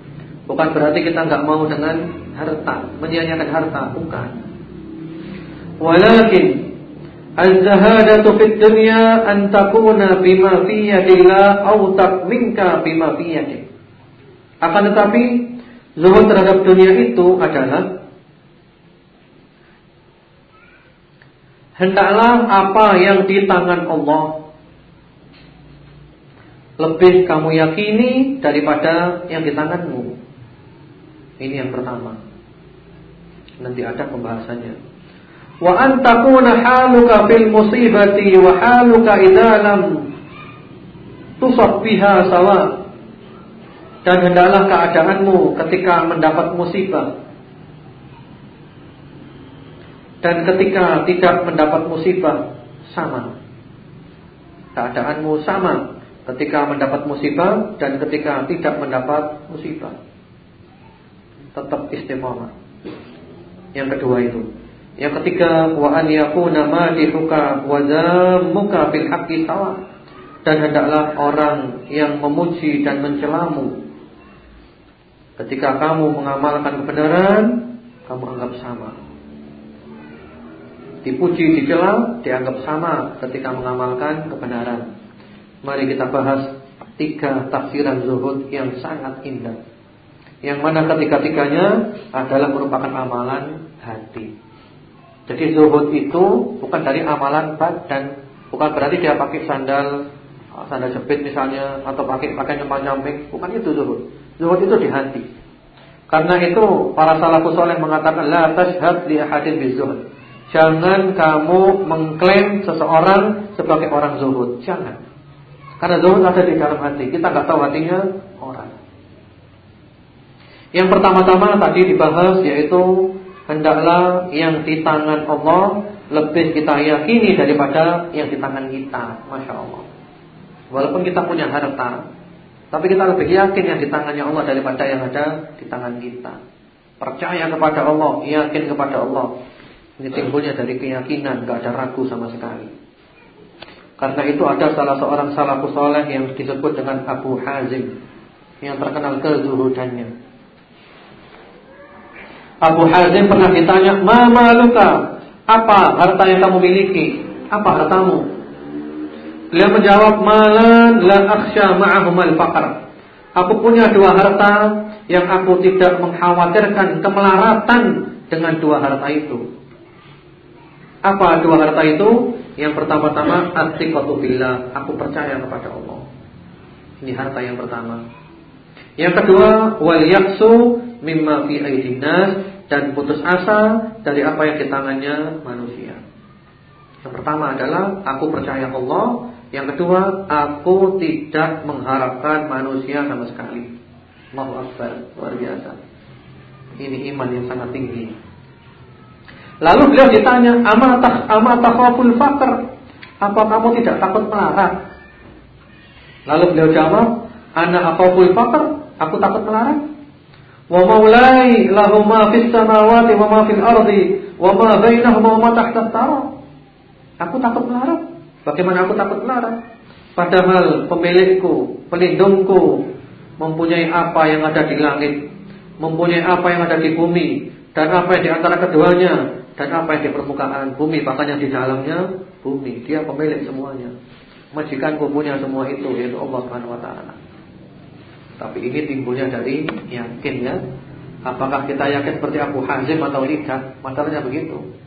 Bukan berarti kita nggak mau dengan harta, menyia-nyiakan harta, bukan. Walakin az-zahadatu fid dunya an takuna bima fi yadillah aw takminka bima fi yadik. Akan tetapi zuhud terhadap dunia itu adalah hendaklah apa yang di tangan Allah lebih kamu yakini daripada yang di tanganmu. Ini yang pertama. Nanti ada pembahasannya. Wa antakuna haluka fil musibati wa haluka idza lam tusab biha sawa. Dan hendaklah keadaanmu ketika mendapat musibah dan ketika tidak mendapat musibah sama. Keadaanmu sama ketika mendapat musibah dan ketika tidak mendapat musibah tetap istiqomah. Yang kedua itu. Yang ketiga wa an yakuna madihuka wa zammuka bil haqqi sawa. Dan hendaklah orang yang memuji dan mencelamu ketika kamu mengamalkan kebenaran, kamu anggap sama. Dipuji, dicela, dianggap sama ketika mengamalkan kebenaran. Mari kita bahas tiga tafsiran zuhud yang sangat indah. Yang mana ketiga-tiganya adalah merupakan amalan hati. Jadi zuhud itu bukan dari amalan badan, bukan berarti dia pakai sandal sandal jepit misalnya atau pakai pakai nyempang nyamping, bukan itu zuhud. Zuhud itu di hati. Karena itu para salafus soleh mengatakan la tashhad li ahadin bizuhud. Jangan kamu mengklaim seseorang sebagai orang zuhud. Jangan. Karena zuhud ada di dalam hati. Kita nggak tahu hatinya. Yang pertama-tama tadi dibahas yaitu hendaklah yang di tangan Allah lebih kita yakini daripada yang di tangan kita. Masya Allah. Walaupun kita punya harta, tapi kita lebih yakin yang di tangannya Allah daripada yang ada di tangan kita. Percaya kepada Allah, yakin kepada Allah. Ini timbulnya dari keyakinan, gak ada ragu sama sekali. Karena itu ada salah seorang salafus soleh yang disebut dengan Abu Hazim yang terkenal kezuhudannya. Abu Hazim pernah ditanya, "Mama luka? Apa harta yang kamu miliki? Apa hartamu?" Beliau menjawab, "Malan la akhsha ma'ahumal faqr." Aku punya dua harta yang aku tidak mengkhawatirkan kemelaratan dengan dua harta itu. Apa dua harta itu? Yang pertama-tama atiqatu billah, aku percaya kepada Allah. Ini harta yang pertama. Yang kedua, wal yaksu mimma fi aidin dan putus asa dari apa yang di tangannya manusia. Yang pertama adalah aku percaya Allah yang kedua, aku tidak mengharapkan manusia sama sekali. Allahu Akbar, luar biasa. Ini iman yang sangat tinggi. Lalu beliau ditanya, "Ama ama takhaful faqr?" Apa kamu tidak takut melarat? Lalu beliau jawab, "Ana akhaful faqr?" Aku takut melarat. Wa maulai lahu ma fis samawati wa ma fil ardi wa ma bainahuma wa ma tahta Aku takut melarat. Bagaimana aku takut melarang? Padahal pemilikku, pelindungku mempunyai apa yang ada di langit, mempunyai apa yang ada di bumi, dan apa yang di antara keduanya, dan apa yang di permukaan bumi, bahkan yang di dalamnya bumi. Dia pemilik semuanya. Majikanku punya semua itu, yaitu Allah Subhanahu wa taala. Tapi ini timbulnya dari yakin ya. Apakah kita yakin seperti Abu Hazim atau tidak? Masalahnya begitu.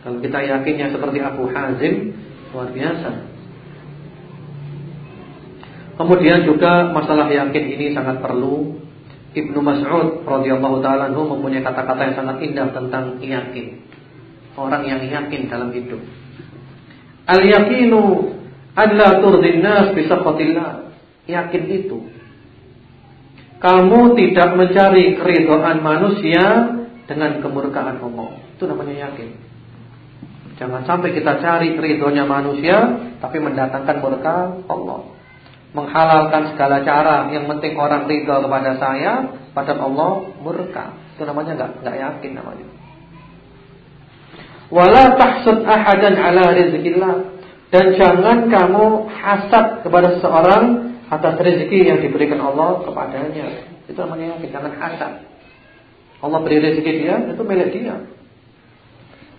Kalau kita yakinnya seperti Abu Hazim, Luar biasa. Kemudian juga masalah yakin ini sangat perlu. Ibnu Mas'ud radhiyallahu taala mempunyai kata-kata yang sangat indah tentang yakin. Orang yang yakin dalam hidup. Al-yaqinu an la turdin nas Yakin itu kamu tidak mencari keridhaan manusia dengan kemurkaan Allah. Itu namanya yakin. Jangan sampai kita cari ridhonya manusia tapi mendatangkan murka Allah. Menghalalkan segala cara, yang penting orang ridho kepada saya, pada Allah murka. Itu namanya enggak enggak yakin namanya. Wala tahsud ahadan ala rizqillah dan jangan kamu hasad kepada seseorang atas rezeki yang diberikan Allah kepadanya. Itu namanya jangan hasad. Allah beri rezeki dia, itu milik dia.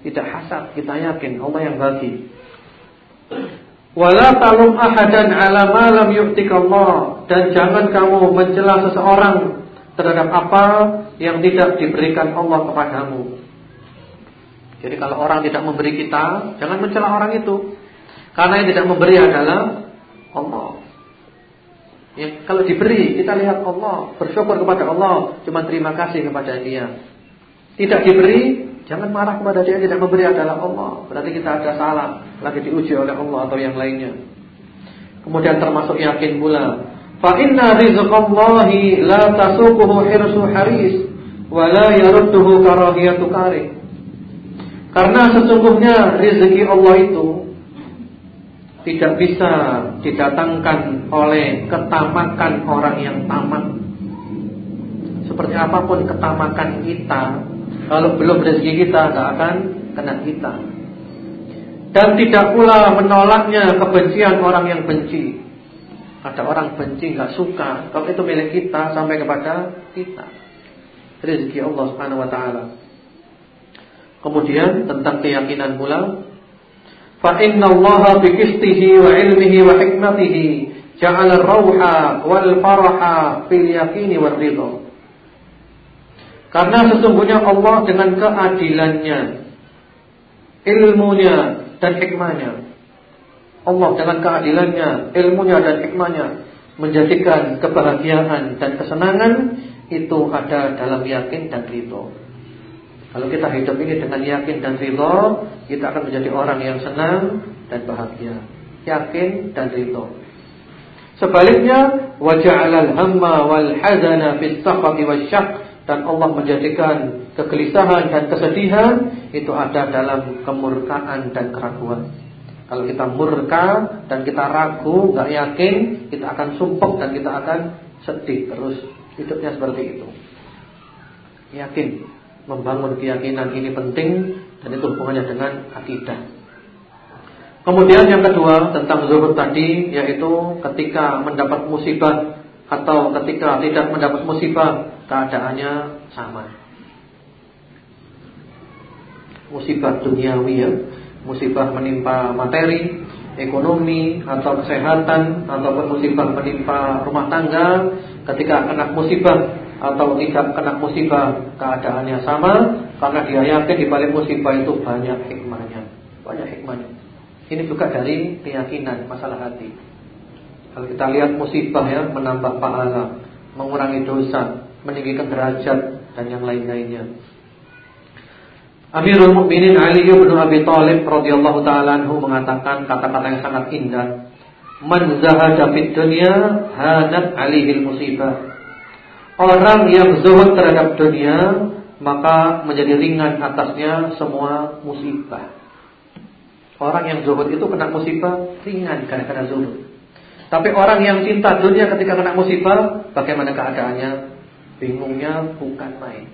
Tidak hasad, kita yakin Allah yang bagi. Wala talum ahadan ala ma lam Allah dan jangan kamu mencela seseorang terhadap apa yang tidak diberikan Allah kepadamu. Jadi kalau orang tidak memberi kita, jangan mencela orang itu. Karena yang tidak memberi adalah Allah. Ya, kalau diberi, kita lihat Allah, bersyukur kepada Allah, cuma terima kasih kepada Dia. Tidak diberi, Jangan marah kepada dia tidak memberi adalah Allah. Berarti kita ada salah, lagi diuji oleh Allah atau yang lainnya. Kemudian termasuk yakin pula, fa inna rizqallahi la tasuquhu hirsu haris wa la yarudduhu karahiyatu karih. Karena sesungguhnya rezeki Allah itu tidak bisa didatangkan oleh ketamakan orang yang tamak. Seperti apa pun ketamakan kita kalau belum rezeki kita tidak akan kena kita. Dan tidak pula menolaknya kebencian orang yang benci. Ada orang benci nggak suka kalau itu milik kita sampai kepada kita. Rezeki Allah Subhanahu wa taala. Kemudian tentang keyakinan pula ilmihi wa hikmatihi ja'ala ar-rauha wal faraha fil yaqini war ridha. Karena sesungguhnya Allah dengan keadilannya, ilmunya dan hikmahnya. Allah dengan keadilannya, ilmunya dan hikmahnya menjadikan kebahagiaan dan kesenangan itu ada dalam yakin dan ridho. Kalau kita hidup ini dengan yakin dan ridho, kita akan menjadi orang yang senang dan bahagia. Yakin dan ridho. Sebaliknya, hamma wal hazana fis sakhati wasyak dan Allah menjadikan kegelisahan dan kesedihan itu ada dalam kemurkaan dan keraguan. Kalau kita murka dan kita ragu, nggak yakin, kita akan sumpah dan kita akan sedih terus. Hidupnya seperti itu. Yakin, membangun keyakinan ini penting dan itu hubungannya dengan akidah. Kemudian yang kedua tentang zuhud tadi yaitu ketika mendapat musibah atau ketika tidak mendapat musibah keadaannya sama. Musibah duniawi ya musibah menimpa materi, ekonomi atau kesehatan ataupun musibah menimpa rumah tangga, ketika kena musibah atau tidak kena musibah keadaannya sama karena dia yakin di balik musibah itu banyak hikmahnya, banyak hikmahnya. Ini juga dari keyakinan masalah hati. Kalau kita lihat musibah ya menambah pahala, mengurangi dosa, meninggikan derajat dan yang lain-lainnya. Amirul Mukminin Ali bin Abi Thalib radhiyallahu taala anhu mengatakan kata-kata yang sangat indah. Man zahada fid dunya hanat alihil musibah. Orang yang zuhud terhadap dunia maka menjadi ringan atasnya semua musibah. Orang yang zuhud itu kena musibah ringan karena zuhud. Tapi orang yang cinta dunia ketika kena musibah, bagaimana keadaannya? Bingungnya bukan main.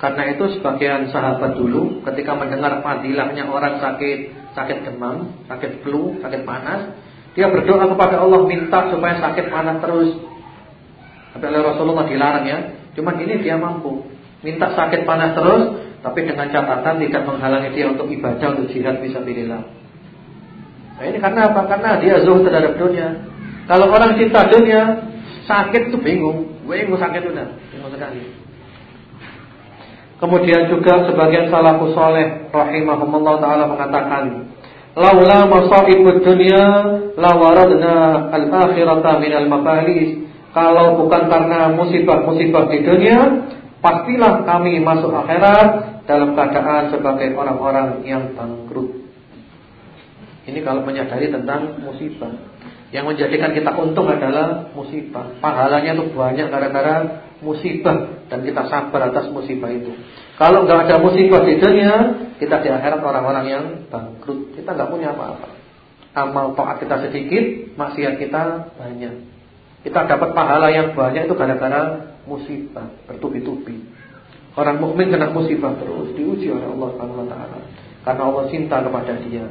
Karena itu sebagian sahabat dulu ketika mendengar fadilahnya orang sakit sakit demam, sakit flu, sakit panas, dia berdoa kepada Allah minta supaya sakit panas terus. Oleh Rasulullah dilarang ya. Cuman ini dia mampu minta sakit panas terus, tapi dengan catatan tidak menghalangi dia untuk ibadah untuk jihad bisa fisabilillah. Nah ini karena apa? Karena dia zuhud terhadap dunia. Kalau orang cinta dunia, sakit tuh bingung, bingung sakit udah, bingung sekali. Kemudian juga sebagian salafus saleh rahimahumullah taala mengatakan, "Laula masaibud dunya la waradna al-akhirata minal mafalis." Kalau bukan karena musibah-musibah di dunia, pastilah kami masuk akhirat dalam keadaan sebagai orang-orang yang bangkrut. Ini kalau menyadari tentang musibah. Yang menjadikan kita untung adalah musibah. Pahalanya itu banyak gara-gara musibah dan kita sabar atas musibah itu. Kalau nggak ada musibah di dunia, kita di akhirat orang-orang yang bangkrut. Kita nggak punya apa-apa. Amal taat kita sedikit, maksiat kita banyak. Kita dapat pahala yang banyak itu gara-gara musibah bertubi-tubi. Orang mukmin kena musibah terus diuji oleh Allah Subhanahu taala karena Allah cinta kepada dia.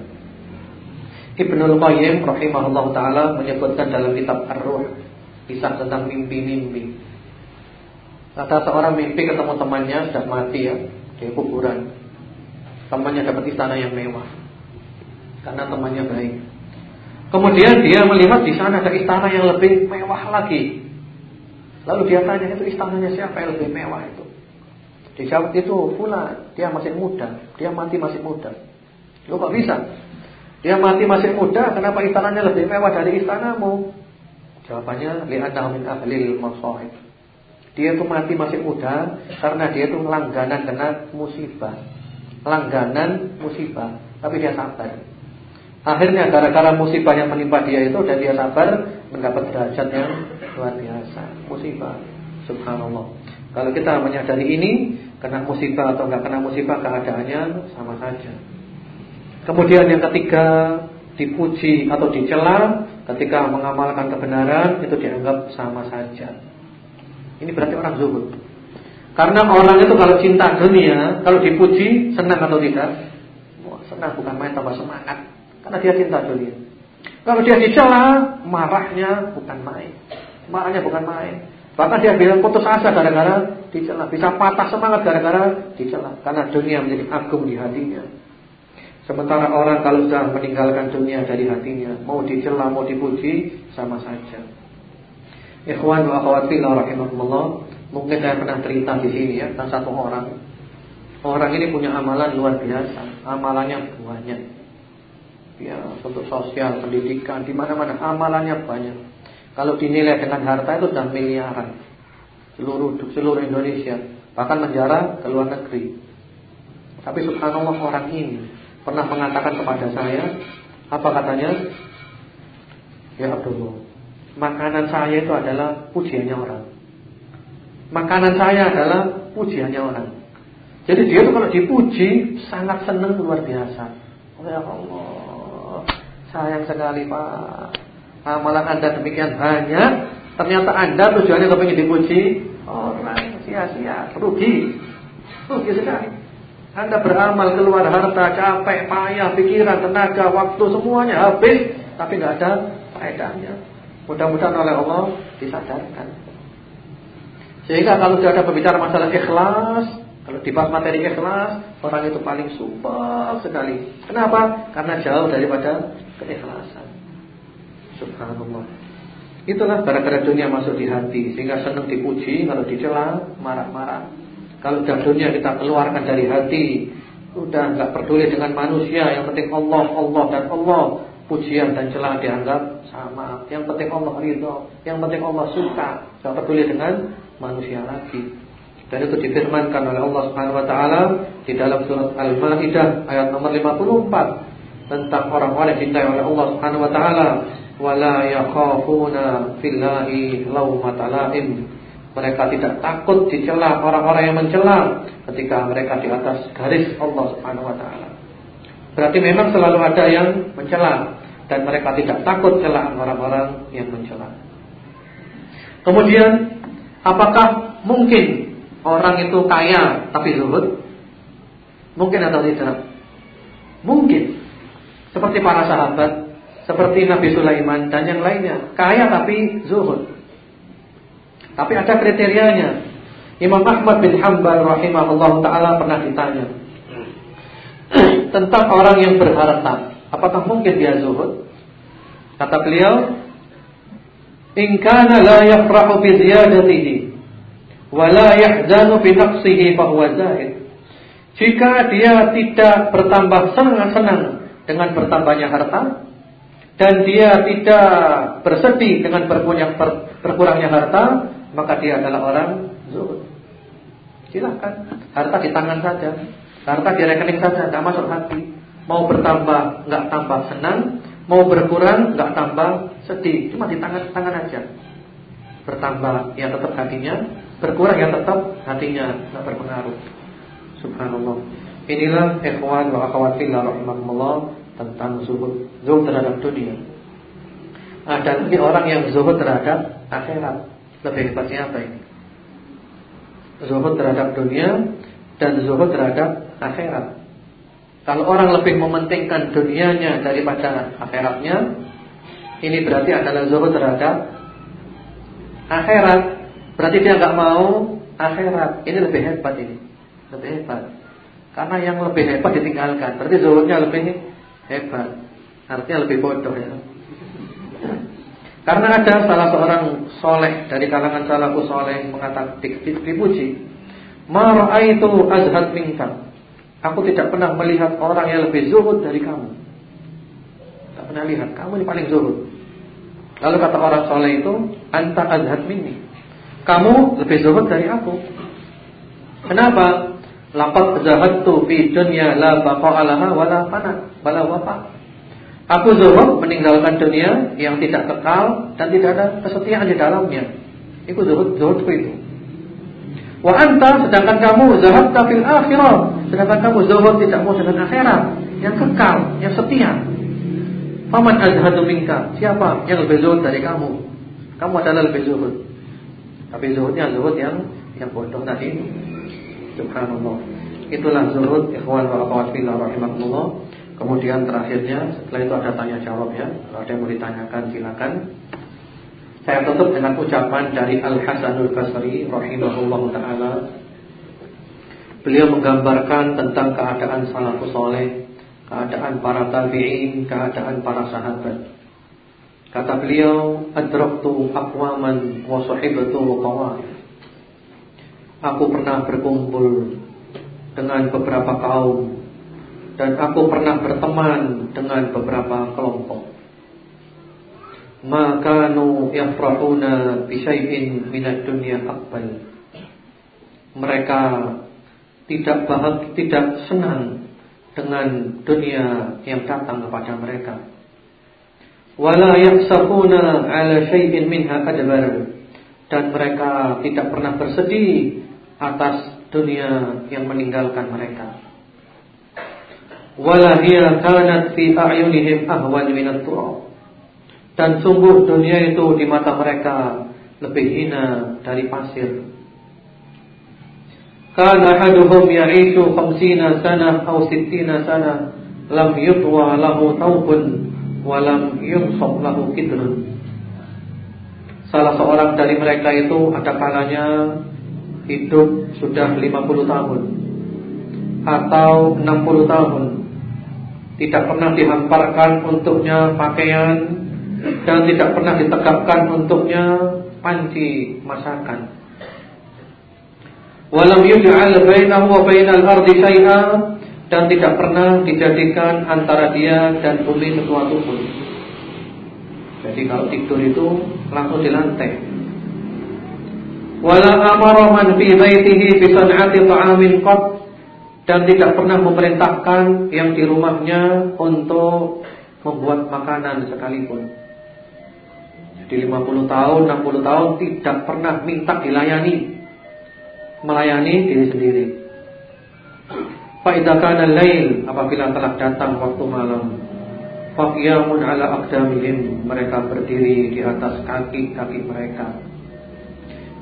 Ibnul Qayyim rahimahullah taala menyebutkan dalam kitab Ar-Ruh kisah tentang mimpi-mimpi. Kata seorang mimpi ketemu temannya sudah mati ya di kuburan. Temannya dapat istana yang mewah karena temannya baik. Kemudian dia melihat di sana ada istana yang lebih mewah lagi. Lalu dia tanya itu istananya siapa yang lebih mewah itu? Dijawab itu pula dia masih muda, dia mati masih muda. Lu kok bisa? Dia mati masih muda, kenapa istananya lebih mewah dari istanamu? Jawabannya li'annahu min ahlil masaib. Dia itu mati masih muda karena dia itu langganan kena musibah. Langganan musibah, tapi dia sabar. Akhirnya gara-gara musibah yang menimpa dia itu dan dia sabar mendapat derajat yang luar biasa. Musibah, subhanallah. Kalau kita menyadari ini, kena musibah atau enggak kena musibah keadaannya sama saja. Kemudian yang ketiga dipuji atau dicela ketika mengamalkan kebenaran itu dianggap sama saja. Ini berarti orang zuhud. Karena orang itu kalau cinta dunia, kalau dipuji senang atau tidak? Oh, senang bukan main tambah semangat. Karena dia cinta dunia. Kalau dia dicela, marahnya bukan main. Marahnya bukan main. Bahkan dia bilang putus asa gara-gara dicela, bisa patah semangat gara-gara dicela karena dunia menjadi agung di hatinya. Sementara orang kalau sudah meninggalkan dunia dari hatinya, mau dicela, mau dipuji, sama saja. Ikhwan wa akhwat rahimakumullah, mungkin saya pernah cerita di sini ya tentang satu orang. Orang ini punya amalan luar biasa, amalannya banyak. Ya, untuk sosial, pendidikan, di mana-mana amalannya banyak. Kalau dinilai dengan harta itu sudah miliaran. Seluruh seluruh Indonesia, bahkan menjara ke luar negeri. Tapi subhanallah orang ini pernah mengatakan kepada saya, apa katanya? Ya Abdullah, makanan saya itu adalah pujiannya orang. Makanan saya adalah pujiannya orang. Jadi dia tuh kalau dipuji sangat senang luar biasa. Oh ya Allah, sayang sekali Pak. Amalan anda demikian banyak, ternyata anda tujuannya kepingin dipuji orang sia-sia, rugi, rugi sekali. Anda beramal keluar harta, capek, payah, pikiran, tenaga, waktu semuanya habis, tapi nggak ada faedahnya. Mudah-mudahan oleh Allah disadarkan. Sehingga kalau sudah ada berbicara masalah ikhlas, kalau dibahas materi ikhlas, orang itu paling super sekali. Kenapa? Karena jauh daripada keikhlasan. Subhanallah. Itulah gara-gara dunia masuk di hati sehingga senang dipuji, kalau dicela marah-marah. Kalau sudah dunia kita keluarkan dari hati, udah nggak peduli dengan manusia, yang penting Allah, Allah dan Allah. Pujian dan celah dianggap sama. Yang penting Allah ridho, yang penting Allah suka, nggak peduli dengan manusia lagi. Dan itu difirmankan oleh Allah Subhanahu wa taala di dalam surat Al-Maidah ayat nomor 54 tentang orang-orang yang dicintai oleh Allah Subhanahu wa taala wala yakhafuna fillahi laumata laim. Mereka tidak takut dicela orang-orang yang mencela ketika mereka di atas garis Allah Subhanahu wa taala. Berarti memang selalu ada yang mencela dan mereka tidak takut celaan orang-orang yang mencela. Kemudian apakah mungkin orang itu kaya tapi zuhud? Mungkin atau tidak? Mungkin. Seperti para sahabat, seperti Nabi Sulaiman dan yang lainnya, kaya tapi zuhud. Tapi ada kriterianya. Imam Ahmad bin Hanbal rahimahullah taala pernah ditanya tentang orang yang berharta, apakah mungkin dia zuhud? Kata beliau, "In kana la yafrahu bi ziyadatihi wala yahzanu bi naqsihi. Jika dia tidak bertambah senang-senang dengan bertambahnya harta dan dia tidak bersedih dengan berkurangnya harta, maka dia adalah orang zuhud. Silakan, harta di tangan saja, harta di rekening saja, tidak masuk hati. Mau bertambah, nggak tambah senang, mau berkurang, nggak tambah sedih, cuma di tangan-tangan aja. Bertambah, ya tetap hatinya Berkurang yang tetap hatinya tidak berpengaruh. Subhanallah. Inilah ikhwan wa akhwat fillah rahimakumullah tentang zuhud, zuhud terhadap dunia. Ada lagi orang yang zuhud terhadap akhirat. Lebih hebatnya apa ini? Zuhud terhadap dunia dan zuhud terhadap akhirat. Kalau orang lebih mementingkan dunianya daripada akhiratnya, ini berarti adalah zuhud terhadap akhirat. Berarti dia nggak mau akhirat. Ini lebih hebat ini. Lebih hebat. Karena yang lebih hebat ditinggalkan. Berarti zuhudnya lebih hebat. Artinya lebih bodoh ya. Karena ada salah seorang soleh dari kalangan salafus soleh mengatakan dipuji, itu azhad minka. Aku tidak pernah melihat orang yang lebih zuhud dari kamu. Tak pernah lihat. Kamu ini paling zuhud. Lalu kata orang soleh itu, anta azhad minni. Kamu lebih zuhud dari aku. Kenapa? Laqad zahadtu fi dunya la baqa'a laha wala fana wala wafa. Aku zuhud meninggalkan dunia yang tidak kekal dan tidak ada kesetiaan di dalamnya. Itu zuhud zuhudku itu. Wa anta sedangkan kamu zahadta fil akhirah, sedangkan kamu zuhud tidak mau dengan akhirat yang kekal, yang setia. Faman azhadu minka? Siapa yang lebih zuhud dari kamu? Kamu adalah lebih zuhud. Tapi zuhudnya zuhud yang yang bodoh tadi. Subhanallah. Itulah zuhud ikhwan wa akhwat fillah rahimakumullah. Kemudian terakhirnya setelah itu ada tanya jawab ya. Kalau ada yang mau ditanyakan silakan. Saya tutup dengan ucapan dari Al Hasanul Basri rahimahullah taala. Beliau menggambarkan tentang keadaan salafus saleh, keadaan para tabi'in, keadaan para sahabat. Kata beliau, adraktu aqwaman wa sahibatu qawaif. Aku pernah berkumpul dengan beberapa kaum dan aku pernah berteman dengan beberapa kelompok. ma kanu yafrahuna bi syai'in minad dunya aqbal. Mereka tidak bahagia, tidak senang dengan dunia yang datang kepada mereka. Wala yahsafuna ala syai'in minha adbar. Dan mereka tidak pernah bersedih atas dunia yang meninggalkan mereka. Wala hiya kanat fi a'yunihim ahwan minat turab. Dan sungguh dunia itu di mata mereka lebih hina dari pasir. Kana ahaduhum ya'ishu 50 sana atau 60 sana lam yutwa lahu taubun wa lam yumsaq lahu kidrun. Salah seorang dari mereka itu ada kalanya hidup sudah 50 tahun atau 60 tahun tidak pernah dihamparkan untuknya pakaian dan tidak pernah ditegakkan untuknya panci masakan. Walam yuj'al bainahu wa bainal ardi syai'a dan tidak pernah dijadikan antara dia dan bumi sesuatu pun. Jadi kalau tidur itu langsung di lantai. Wala amara man fi baitihi bi san'ati ta'amin qat dan tidak pernah memerintahkan yang di rumahnya untuk membuat makanan sekalipun di 50 tahun, 60 tahun tidak pernah minta dilayani. Melayani diri sendiri. Faidakan al-lail apabila telah datang waktu malam. Faqiyamun ala aqdamihim mereka berdiri di atas kaki-kaki mereka.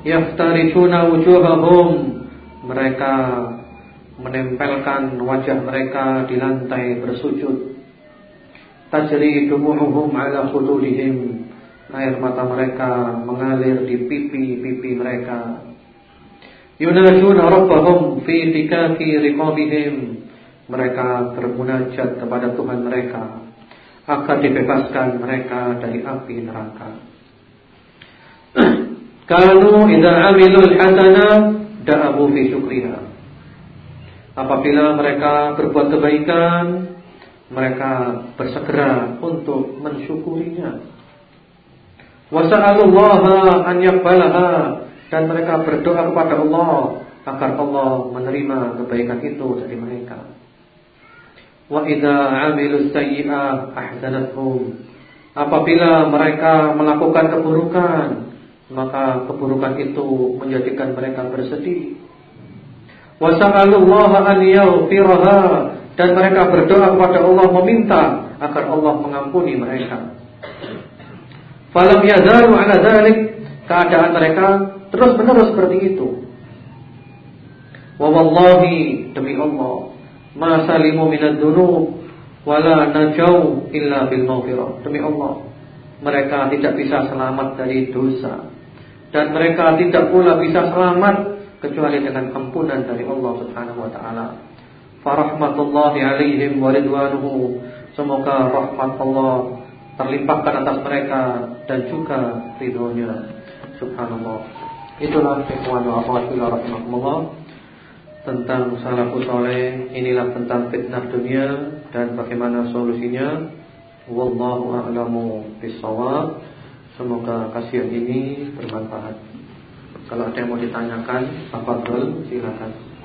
Yaftarishuna wujuhahum mereka menempelkan wajah mereka di lantai bersujud. Tajri dumu'uhum ala khududihim Air mata mereka mengalir di pipi-pipi mereka. Yunajuna rabbahum fi tikaki riqabihim. Mereka bermunajat kepada Tuhan mereka akan dibebaskan mereka dari api neraka. Kanu idza amilul hasana da'abu fi syukriha. Apabila mereka berbuat kebaikan, mereka bersegera untuk mensyukurinya. Wasa'alullaha an yakbalaha dan mereka berdoa kepada Allah agar Allah menerima kebaikan itu dari mereka. Wa idza 'amilu sayyi'ah ahzanathum. Apabila mereka melakukan keburukan, maka keburukan itu menjadikan mereka bersedih. Wasa'alullaha an yaghfiraha dan mereka berdoa kepada Allah meminta agar Allah mengampuni mereka. Falam yazalu ala dzalik keadaan mereka terus menerus seperti itu. Wa wallahi demi Allah ma salimu minad dzunub wala najau illa bil maghfirah. Demi Allah mereka tidak bisa selamat dari dosa dan mereka tidak pula bisa selamat kecuali dengan ampunan dari Allah Subhanahu wa taala. Farahmatullahi alaihim wa ridwanuhu. Semoga rahmat Allah terlimpahkan atas mereka dan juga ridhonya subhanallah itulah ikhwan wa akhwat rahimakumullah tentang salafus saleh inilah tentang fitnah dunia dan bagaimana solusinya. Wallahu a'lamu bissawab. Semoga kajian ini bermanfaat. Kalau ada yang mau ditanyakan apa silakan